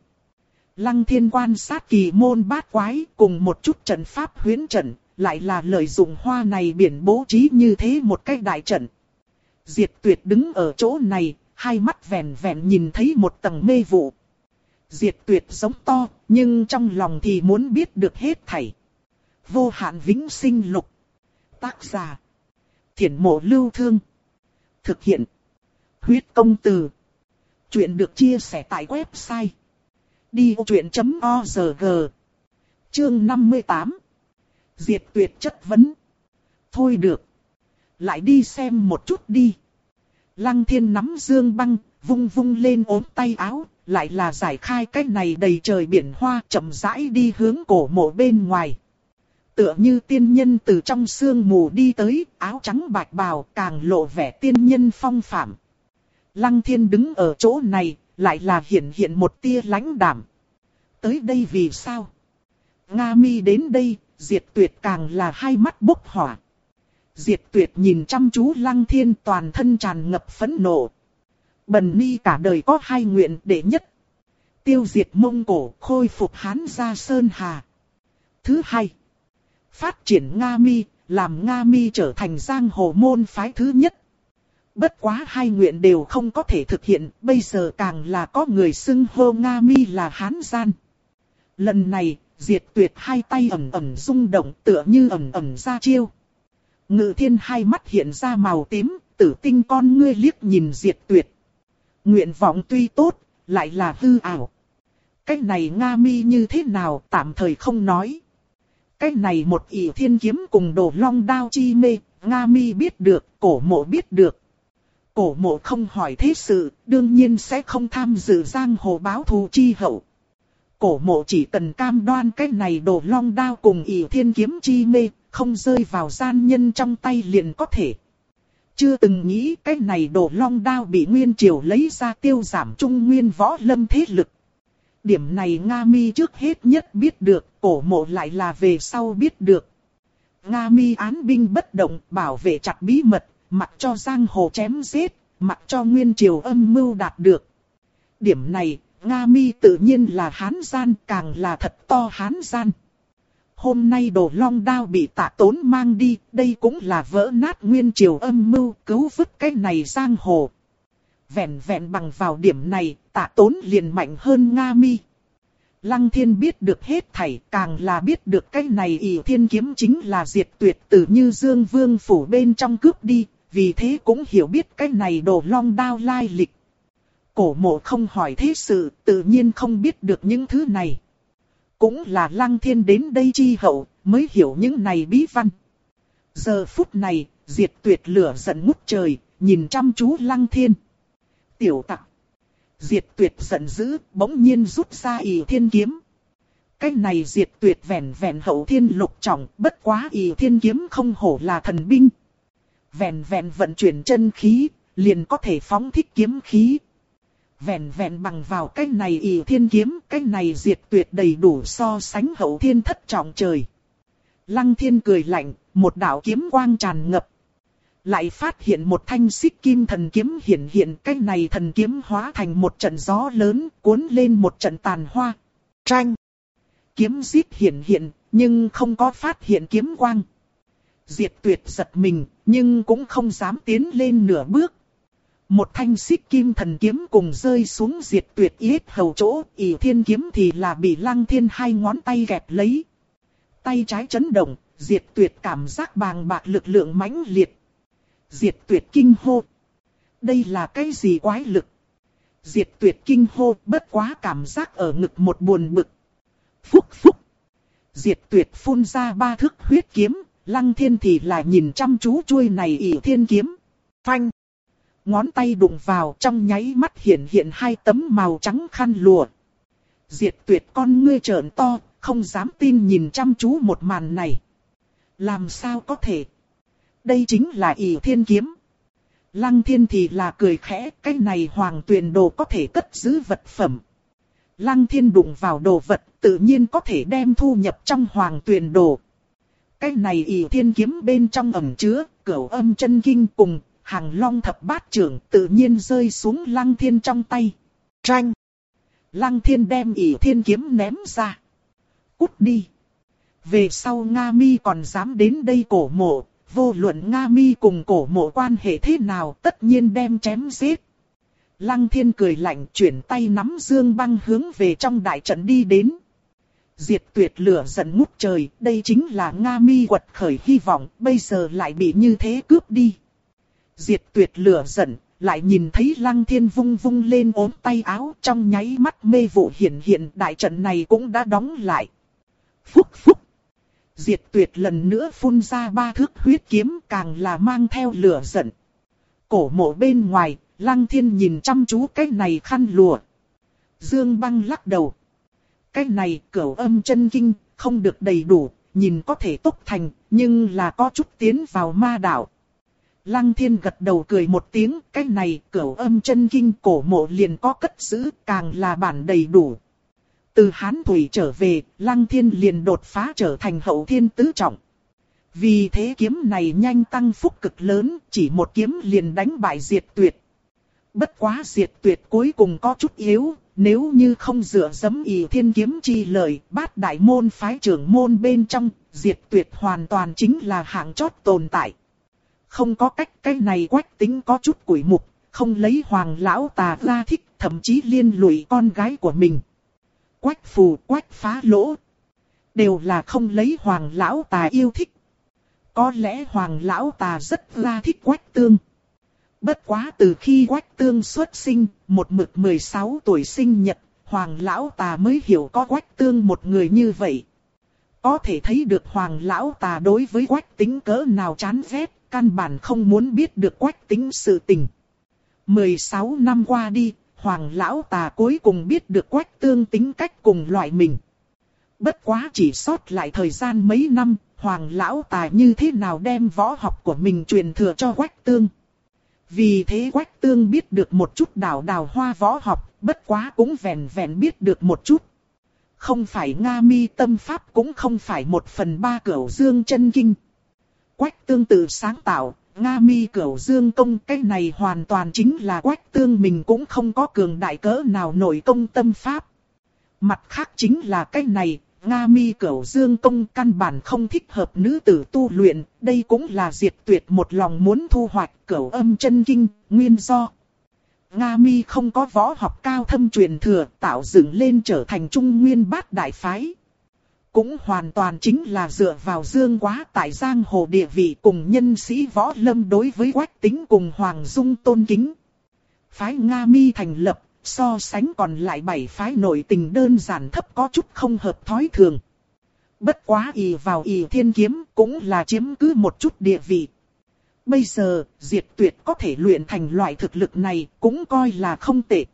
Lăng thiên quan sát kỳ môn bát quái cùng một chút trận pháp huyến trận, lại là lợi dụng hoa này biển bố trí như thế một cách đại trận. Diệt tuyệt đứng ở chỗ này, hai mắt vẹn vẹn nhìn thấy một tầng mê vụ. Diệt tuyệt giống to, nhưng trong lòng thì muốn biết được hết thảy. Vô hạn vĩnh sinh lục. Tác giả. Thiển mộ lưu thương. Thực hiện. Huyết công từ. Chuyện được chia sẻ tại website. Đi vô chuyện.org Chương 58 Diệt tuyệt chất vấn. Thôi được. Lại đi xem một chút đi. Lăng thiên nắm dương băng, vung vung lên ốm tay áo, lại là giải khai cái này đầy trời biển hoa chậm rãi đi hướng cổ mộ bên ngoài. Tựa như tiên nhân từ trong sương mù đi tới, áo trắng bạch bào càng lộ vẻ tiên nhân phong phạm. Lăng thiên đứng ở chỗ này, lại là hiện hiện một tia lãnh đảm. Tới đây vì sao? Nga mi đến đây, diệt tuyệt càng là hai mắt bốc hỏa. Diệt tuyệt nhìn chăm chú lăng thiên toàn thân tràn ngập phẫn nộ. Bần ni cả đời có hai nguyện đệ nhất. Tiêu diệt Mông Cổ khôi phục Hán gia Sơn Hà. Thứ hai. Phát triển Nga Mi, làm Nga Mi trở thành giang hồ môn phái thứ nhất. Bất quá hai nguyện đều không có thể thực hiện, bây giờ càng là có người xưng hô Nga Mi là Hán gian. Lần này, diệt tuyệt hai tay ẩm ẩm rung động tựa như ẩm ẩm ra chiêu. Ngự thiên hai mắt hiện ra màu tím, tử tinh con ngươi liếc nhìn diệt tuyệt. Nguyện vọng tuy tốt, lại là hư ảo. Cái này Nga mi như thế nào tạm thời không nói. Cái này một ỷ thiên kiếm cùng đồ long đao chi mê, Nga mi biết được, cổ mộ biết được. Cổ mộ không hỏi thế sự, đương nhiên sẽ không tham dự giang hồ báo thù chi hậu. Cổ mộ chỉ cần cam đoan cái này đồ long đao cùng ỷ thiên kiếm chi mê, không rơi vào gian nhân trong tay liền có thể. Chưa từng nghĩ cái này đổ long đao bị Nguyên Triều lấy ra tiêu giảm trung nguyên võ lâm thế lực. Điểm này Nga Mi trước hết nhất biết được, cổ mộ lại là về sau biết được. Nga Mi án binh bất động, bảo vệ chặt bí mật, mặc cho giang hồ chém giết, mặc cho Nguyên Triều âm mưu đạt được. Điểm này, Nga Mi tự nhiên là hán gian, càng là thật to hán gian. Hôm nay đồ long đao bị tạ tốn mang đi, đây cũng là vỡ nát nguyên triều âm mưu cứu vứt cái này giang hồ. Vẹn vẹn bằng vào điểm này, tạ tốn liền mạnh hơn Nga mi. Lăng thiên biết được hết thảy, càng là biết được cái này ỷ thiên kiếm chính là diệt tuyệt tử như dương vương phủ bên trong cướp đi, vì thế cũng hiểu biết cái này đồ long đao lai lịch. Cổ mộ không hỏi thế sự, tự nhiên không biết được những thứ này. Cũng là lăng thiên đến đây chi hậu, mới hiểu những này bí văn. Giờ phút này, diệt tuyệt lửa giận ngút trời, nhìn chăm chú lăng thiên. Tiểu tặng. Diệt tuyệt giận dữ, bỗng nhiên rút ra ỷ thiên kiếm. Cái này diệt tuyệt vẹn vẹn hậu thiên lục trọng, bất quá ỷ thiên kiếm không hổ là thần binh. Vẹn vẹn vận chuyển chân khí, liền có thể phóng thích kiếm khí. vẹn vẹn bằng vào cái này ỷ thiên kiếm, cái này diệt tuyệt đầy đủ so sánh hậu thiên thất trọng trời. Lăng thiên cười lạnh, một đạo kiếm quang tràn ngập. Lại phát hiện một thanh xích kim thần kiếm hiện hiện cái này thần kiếm hóa thành một trận gió lớn, cuốn lên một trận tàn hoa. Tranh! Kiếm giết hiện hiện, nhưng không có phát hiện kiếm quang. Diệt tuyệt giật mình, nhưng cũng không dám tiến lên nửa bước. Một thanh xích kim thần kiếm cùng rơi xuống diệt tuyệt yết hầu chỗ, ỷ thiên kiếm thì là bị lăng thiên hai ngón tay gẹp lấy. Tay trái chấn động, diệt tuyệt cảm giác bàng bạc lực lượng mãnh liệt. Diệt tuyệt kinh hô. Đây là cái gì quái lực? Diệt tuyệt kinh hô bất quá cảm giác ở ngực một buồn bực. Phúc phúc. Diệt tuyệt phun ra ba thước huyết kiếm, lăng thiên thì là nhìn chăm chú chuôi này ỷ thiên kiếm. Phanh. Ngón tay đụng vào trong nháy mắt hiện hiện hai tấm màu trắng khăn lụa. Diệt tuyệt con ngươi trợn to, không dám tin nhìn chăm chú một màn này. Làm sao có thể? Đây chính là ỷ thiên kiếm. Lăng thiên thì là cười khẽ, cái này hoàng tuyền đồ có thể cất giữ vật phẩm. Lăng thiên đụng vào đồ vật, tự nhiên có thể đem thu nhập trong hoàng tuyền đồ. Cái này ỷ thiên kiếm bên trong ẩm chứa, cửu âm chân kinh cùng, hàng long thập bát trưởng tự nhiên rơi xuống lăng thiên trong tay. Tranh! Lăng thiên đem ỷ thiên kiếm ném ra. Cút đi! Về sau Nga mi còn dám đến đây cổ mộ, vô luận Nga mi cùng cổ mộ quan hệ thế nào tất nhiên đem chém giết. Lăng thiên cười lạnh chuyển tay nắm dương băng hướng về trong đại trận đi đến. Diệt tuyệt lửa giận ngút trời, đây chính là Nga mi quật khởi hy vọng, bây giờ lại bị như thế cướp đi. Diệt tuyệt lửa giận, lại nhìn thấy lăng thiên vung vung lên ốm tay áo trong nháy mắt mê vụ hiện hiện đại trận này cũng đã đóng lại. Phúc phúc. Diệt tuyệt lần nữa phun ra ba thước huyết kiếm càng là mang theo lửa giận. Cổ mộ bên ngoài, lăng thiên nhìn chăm chú cái này khăn lụa. Dương băng lắc đầu. Cái này cửu âm chân kinh, không được đầy đủ, nhìn có thể tốc thành, nhưng là có chút tiến vào ma đạo. Lăng thiên gật đầu cười một tiếng, cái này cửu âm chân kinh cổ mộ liền có cất giữ, càng là bản đầy đủ. Từ Hán Thủy trở về, Lăng Thiên liền đột phá trở thành hậu thiên tứ trọng. Vì thế kiếm này nhanh tăng phúc cực lớn, chỉ một kiếm liền đánh bại diệt tuyệt. Bất quá diệt tuyệt cuối cùng có chút yếu, nếu như không dựa dẫm ý thiên kiếm chi lợi, bát đại môn phái trưởng môn bên trong, diệt tuyệt hoàn toàn chính là hạng chót tồn tại. Không có cách cái này quách tính có chút quỷ mục, không lấy hoàng lão tà ra thích, thậm chí liên lụy con gái của mình quách phù quách phá lỗ. Đều là không lấy hoàng lão tà yêu thích. Có lẽ hoàng lão tà rất ra thích quách tương. Bất quá từ khi quách tương xuất sinh, một mực 16 tuổi sinh nhật, hoàng lão tà mới hiểu có quách tương một người như vậy. Có thể thấy được hoàng lão tà đối với quách tính cỡ nào chán ghét, căn bản không muốn biết được quách tính sự tình. 16 năm qua đi, Hoàng lão tà cuối cùng biết được quách tương tính cách cùng loại mình. Bất quá chỉ sót lại thời gian mấy năm, Hoàng lão tà như thế nào đem võ học của mình truyền thừa cho quách tương. Vì thế quách tương biết được một chút đào đào hoa võ học, bất quá cũng vẹn vẹn biết được một chút. Không phải Nga mi tâm pháp cũng không phải một phần ba cửu dương chân kinh. Quách tương tự sáng tạo, Nga mi cửu dương công cái này hoàn toàn chính là quách tương mình cũng không có cường đại cỡ nào nổi công tâm pháp. Mặt khác chính là cái này, Nga mi cửu dương công căn bản không thích hợp nữ tử tu luyện, đây cũng là diệt tuyệt một lòng muốn thu hoạch cửu âm chân kinh, nguyên do. Nga mi không có võ học cao thâm truyền thừa tạo dựng lên trở thành trung nguyên bát đại phái cũng hoàn toàn chính là dựa vào dương quá tại giang hồ địa vị cùng nhân sĩ võ lâm đối với quách tính cùng hoàng dung tôn kính. Phái Nga mi thành lập, so sánh còn lại bảy phái nội tình đơn giản thấp có chút không hợp thói thường. Bất quá ỷ vào ỷ thiên kiếm cũng là chiếm cứ một chút địa vị. Bây giờ, diệt tuyệt có thể luyện thành loại thực lực này cũng coi là không tệ.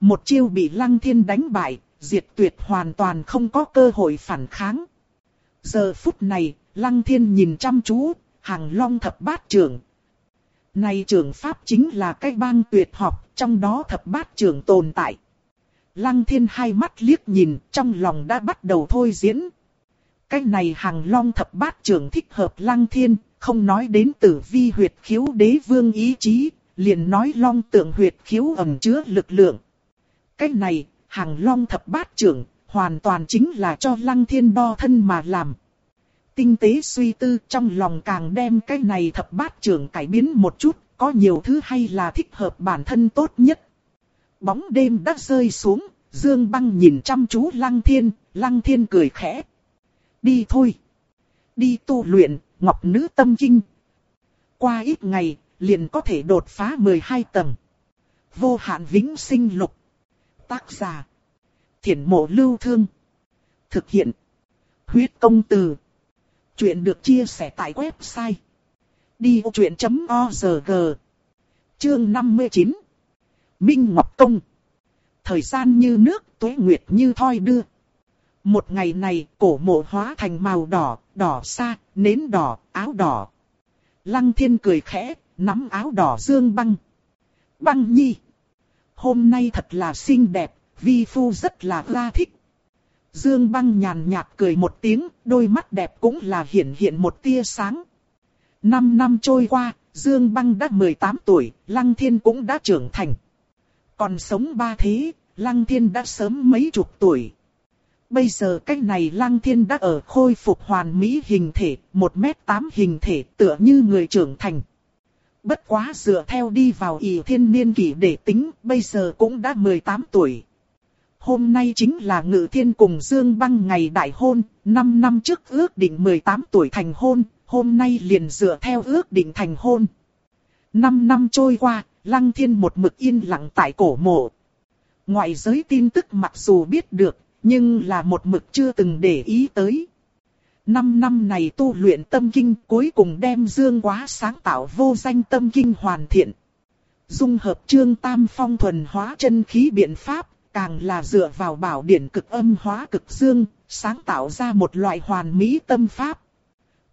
Một chiêu bị lăng thiên đánh bại, diệt tuyệt hoàn toàn không có cơ hội phản kháng. Giờ phút này, Lăng Thiên nhìn chăm chú, hàng long thập bát trưởng. Này trường pháp chính là cái bang tuyệt học, trong đó thập bát trường tồn tại. Lăng thiên hai mắt liếc nhìn, trong lòng đã bắt đầu thôi diễn. Cái này hàng long thập bát trường thích hợp lăng thiên, không nói đến tử vi huyệt khiếu đế vương ý chí, liền nói long tượng huyệt khiếu ẩn chứa lực lượng. Cái này, hàng long thập bát trưởng, hoàn toàn chính là cho lăng thiên đo thân mà làm. Tinh tế suy tư trong lòng càng đem cái này thập bát trưởng cải biến một chút, có nhiều thứ hay là thích hợp bản thân tốt nhất. Bóng đêm đã rơi xuống, Dương Băng nhìn chăm chú Lăng Thiên, Lăng Thiên cười khẽ. Đi thôi. Đi tu luyện, Ngọc Nữ Tâm Kinh. Qua ít ngày, liền có thể đột phá 12 tầng. Vô hạn vĩnh sinh lục. Tác giả. Thiển mộ lưu thương. Thực hiện. Huyết công từ. Chuyện được chia sẻ tại website. Đi vô chuyện.org Chương 59 Minh Ngọc Công Thời gian như nước, tuế nguyệt như thoi đưa. Một ngày này, cổ mộ hóa thành màu đỏ, đỏ xa, nến đỏ, áo đỏ. Lăng thiên cười khẽ, nắm áo đỏ dương băng. Băng nhi. Hôm nay thật là xinh đẹp, vi phu rất là la thích. Dương băng nhàn nhạt cười một tiếng, đôi mắt đẹp cũng là hiện hiện một tia sáng. Năm năm trôi qua, Dương băng đã 18 tuổi, Lăng Thiên cũng đã trưởng thành. Còn sống ba thế, Lăng Thiên đã sớm mấy chục tuổi. Bây giờ cái này Lăng Thiên đã ở khôi phục hoàn mỹ hình thể, 1m8 hình thể tựa như người trưởng thành. Bất quá dựa theo đi vào ỷ thiên niên kỷ để tính, bây giờ cũng đã 18 tuổi. Hôm nay chính là ngự thiên cùng Dương Băng ngày đại hôn, 5 năm trước ước định 18 tuổi thành hôn, hôm nay liền dựa theo ước định thành hôn. 5 năm trôi qua, Lăng Thiên một mực yên lặng tại cổ mộ. Ngoại giới tin tức mặc dù biết được, nhưng là một mực chưa từng để ý tới. Năm năm này tu luyện tâm kinh cuối cùng đem dương quá sáng tạo vô danh tâm kinh hoàn thiện. Dung hợp trương tam phong thuần hóa chân khí biện pháp, càng là dựa vào bảo điển cực âm hóa cực dương, sáng tạo ra một loại hoàn mỹ tâm pháp.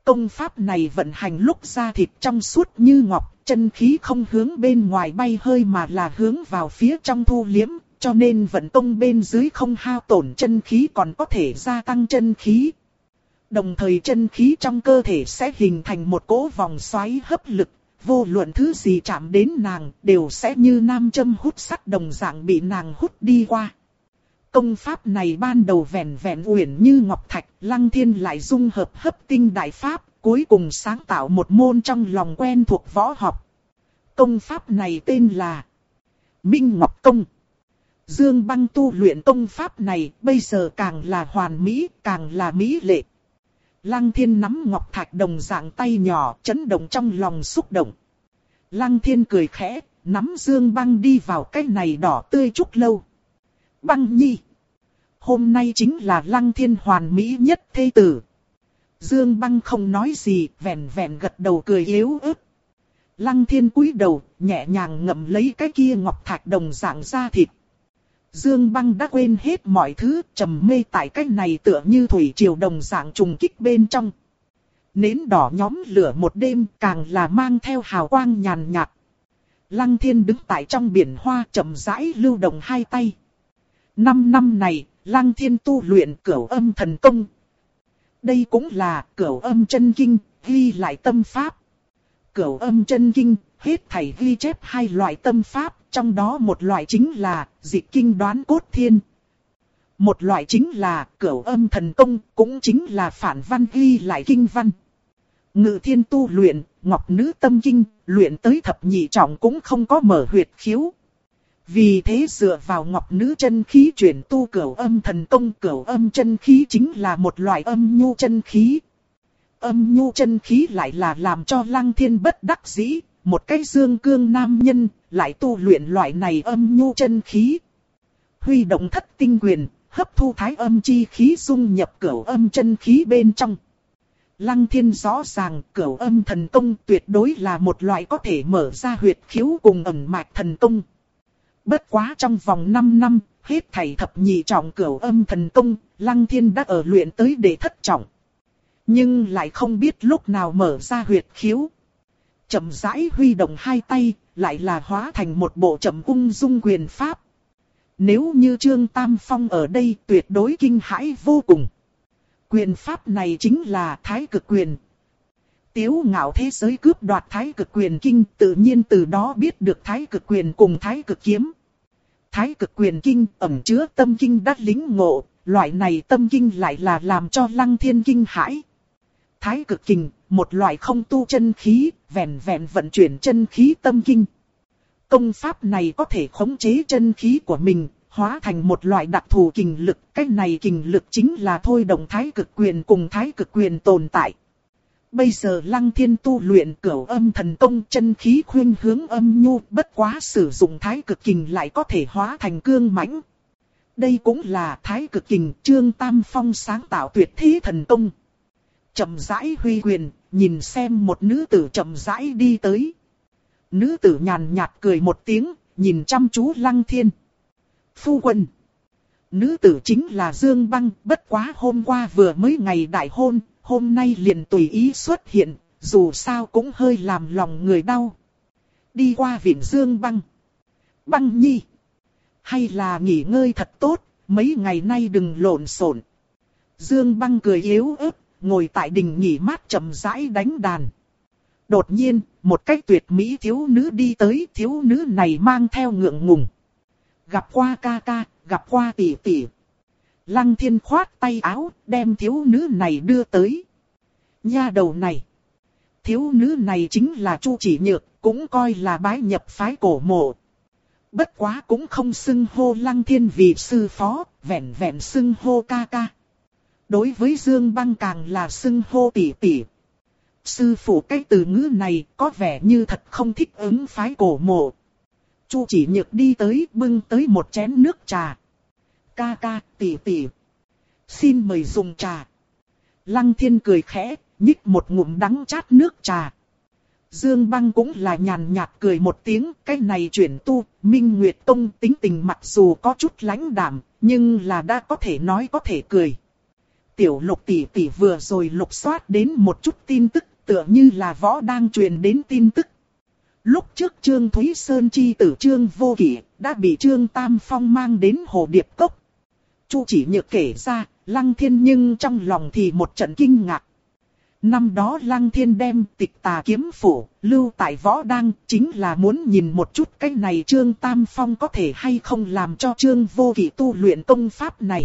Công pháp này vận hành lúc ra thịt trong suốt như ngọc, chân khí không hướng bên ngoài bay hơi mà là hướng vào phía trong thu liếm, cho nên vận công bên dưới không hao tổn chân khí còn có thể gia tăng chân khí. Đồng thời chân khí trong cơ thể sẽ hình thành một cỗ vòng xoáy hấp lực, vô luận thứ gì chạm đến nàng đều sẽ như nam châm hút sắt đồng dạng bị nàng hút đi qua. Công pháp này ban đầu vẹn vẹn uyển như ngọc thạch, lăng thiên lại dung hợp hấp tinh đại pháp, cuối cùng sáng tạo một môn trong lòng quen thuộc võ học. Công pháp này tên là Minh Ngọc Công. Dương băng tu luyện công pháp này bây giờ càng là hoàn mỹ, càng là mỹ lệ. Lăng thiên nắm ngọc thạch đồng dạng tay nhỏ, chấn động trong lòng xúc động. Lăng thiên cười khẽ, nắm dương băng đi vào cái này đỏ tươi chút lâu. Băng nhi. Hôm nay chính là lăng thiên hoàn mỹ nhất thê tử. Dương băng không nói gì, vẹn vẹn gật đầu cười yếu ớt. Lăng thiên cúi đầu, nhẹ nhàng ngậm lấy cái kia ngọc thạch đồng dạng da thịt. Dương băng đã quên hết mọi thứ, trầm mê tại cách này tựa như thủy triều đồng dạng trùng kích bên trong. Nến đỏ nhóm lửa một đêm càng là mang theo hào quang nhàn nhạt. Lăng thiên đứng tại trong biển hoa chậm rãi lưu động hai tay. Năm năm này, lăng thiên tu luyện cửu âm thần công. Đây cũng là cửu âm chân kinh, ghi lại tâm pháp. Cửu âm chân kinh, hết thảy ghi chép hai loại tâm pháp, trong đó một loại chính là dị kinh đoán cốt thiên. Một loại chính là cửu âm thần công, cũng chính là phản văn ghi lại kinh văn. Ngự thiên tu luyện, ngọc nữ tâm kinh, luyện tới thập nhị trọng cũng không có mở huyệt khiếu. Vì thế dựa vào ngọc nữ chân khí chuyển tu cửu âm thần công cửu âm chân khí chính là một loại âm nhu chân khí. Âm nhu chân khí lại là làm cho lăng thiên bất đắc dĩ, một cái dương cương nam nhân, lại tu luyện loại này âm nhu chân khí. Huy động thất tinh quyền, hấp thu thái âm chi khí dung nhập cửu âm chân khí bên trong. Lăng thiên rõ ràng cửu âm thần công tuyệt đối là một loại có thể mở ra huyệt khiếu cùng ẩn mạch thần công. Bất quá trong vòng 5 năm, hết thảy thập nhị trọng cửu âm thần công, Lăng Thiên đã ở luyện tới để thất trọng. Nhưng lại không biết lúc nào mở ra huyệt khiếu chậm rãi huy động hai tay, lại là hóa thành một bộ chậm ung dung quyền pháp. Nếu như Trương Tam Phong ở đây tuyệt đối kinh hãi vô cùng. Quyền pháp này chính là thái cực quyền. Tiếu ngạo thế giới cướp đoạt thái cực quyền kinh tự nhiên từ đó biết được thái cực quyền cùng thái cực kiếm. Thái cực quyền kinh ẩm chứa tâm kinh đắt lính ngộ, loại này tâm kinh lại là làm cho lăng thiên kinh hãi. Thái cực kinh, một loại không tu chân khí, vẹn vẹn vận chuyển chân khí tâm kinh. Công pháp này có thể khống chế chân khí của mình, hóa thành một loại đặc thù kình lực. Cái này kình lực chính là thôi động thái cực quyền cùng thái cực quyền tồn tại. Bây giờ lăng thiên tu luyện cửu âm thần công chân khí khuyên hướng âm nhu bất quá sử dụng thái cực kình lại có thể hóa thành cương mãnh. Đây cũng là thái cực kình trương tam phong sáng tạo tuyệt thế thần công. chậm rãi huy quyền, nhìn xem một nữ tử chậm rãi đi tới. Nữ tử nhàn nhạt cười một tiếng, nhìn chăm chú lăng thiên. Phu quân. Nữ tử chính là Dương Băng, bất quá hôm qua vừa mới ngày đại hôn, hôm nay liền tùy ý xuất hiện, dù sao cũng hơi làm lòng người đau. Đi qua viện Dương Băng. Băng nhi. Hay là nghỉ ngơi thật tốt, mấy ngày nay đừng lộn xộn. Dương Băng cười yếu ớt, ngồi tại đình nghỉ mát chậm rãi đánh đàn. Đột nhiên, một cách tuyệt mỹ thiếu nữ đi tới, thiếu nữ này mang theo ngượng ngùng. Gặp qua ca ca, gặp qua tỷ tỷ. Lăng thiên khoát tay áo, đem thiếu nữ này đưa tới. Nha đầu này. Thiếu nữ này chính là Chu Chỉ Nhược, cũng coi là bái nhập phái cổ mộ. Bất quá cũng không xưng hô lăng thiên vì sư phó, vẹn vẹn xưng hô ca ca. Đối với Dương Băng càng là xưng hô tỷ tỷ. Sư phụ cái từ ngữ này có vẻ như thật không thích ứng phái cổ mộ. Chu chỉ nhược đi tới bưng tới một chén nước trà. Ca ca, tỷ tỷ. Xin mời dùng trà. Lăng thiên cười khẽ, nhích một ngụm đắng chát nước trà. Dương Băng cũng là nhàn nhạt cười một tiếng, cái này chuyển tu, Minh Nguyệt Tông tính tình mặc dù có chút lãnh đạm, nhưng là đã có thể nói có thể cười. Tiểu lục tỷ tỷ vừa rồi lục soát đến một chút tin tức, tựa như là võ đang truyền đến tin tức. Lúc trước Trương Thúy Sơn chi tử Trương Vô Kỷ đã bị Trương Tam Phong mang đến Hồ Điệp Cốc. Chu chỉ nhược kể ra, Lăng Thiên nhưng trong lòng thì một trận kinh ngạc. Năm đó Lăng Thiên đem tịch tà kiếm phủ, lưu tại võ đăng, chính là muốn nhìn một chút cái này Trương Tam Phong có thể hay không làm cho Trương Vô Kỷ tu luyện công pháp này.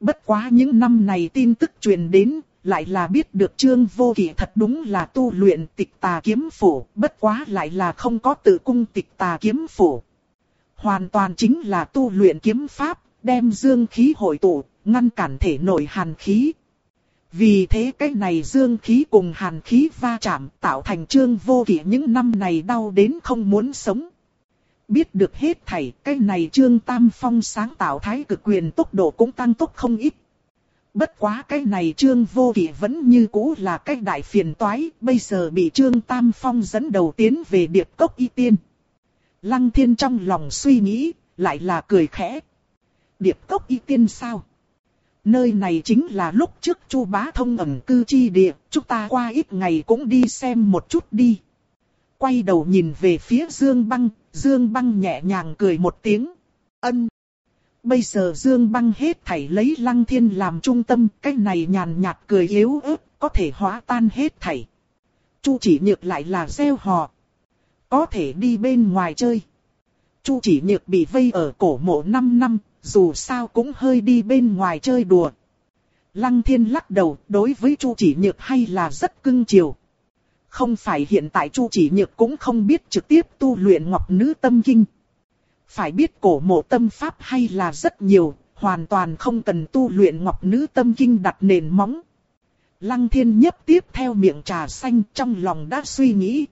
Bất quá những năm này tin tức truyền đến, lại là biết được Trương Vô kỵ thật đúng là tu luyện tịch tà kiếm phủ, bất quá lại là không có tự cung tịch tà kiếm phủ. Hoàn toàn chính là tu luyện kiếm pháp, đem dương khí hội tụ, ngăn cản thể nội hàn khí. Vì thế cái này dương khí cùng hàn khí va chạm tạo thành trương vô kỵ những năm này đau đến không muốn sống. Biết được hết thảy, cái này trương tam phong sáng tạo thái cực quyền tốc độ cũng tăng tốc không ít. Bất quá cái này trương vô Kỵ vẫn như cũ là cái đại phiền toái, bây giờ bị trương tam phong dẫn đầu tiến về điệp cốc y tiên. Lăng thiên trong lòng suy nghĩ, lại là cười khẽ. Điệp cốc y tiên sao? Nơi này chính là lúc trước chu bá thông ẩn cư chi địa, chúng ta qua ít ngày cũng đi xem một chút đi. Quay đầu nhìn về phía Dương Băng, Dương Băng nhẹ nhàng cười một tiếng. Ân. Bây giờ Dương Băng hết thảy lấy Lăng Thiên làm trung tâm, cái này nhàn nhạt cười yếu ớt, có thể hóa tan hết thảy. Chu chỉ nhược lại là gieo họ. Có thể đi bên ngoài chơi. Chu chỉ nhược bị vây ở cổ mộ 5 năm, dù sao cũng hơi đi bên ngoài chơi đùa. Lăng thiên lắc đầu, đối với Chu chỉ nhược hay là rất cưng chiều. Không phải hiện tại Chu chỉ nhược cũng không biết trực tiếp tu luyện ngọc nữ tâm kinh. Phải biết cổ mộ tâm pháp hay là rất nhiều, hoàn toàn không cần tu luyện ngọc nữ tâm kinh đặt nền móng. Lăng thiên nhấp tiếp theo miệng trà xanh trong lòng đã suy nghĩ.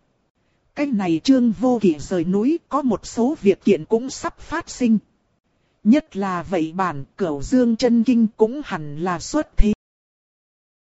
Cái này trương vô kỷ rời núi có một số việc kiện cũng sắp phát sinh. Nhất là vậy bản cửu dương chân kinh cũng hẳn là xuất thế.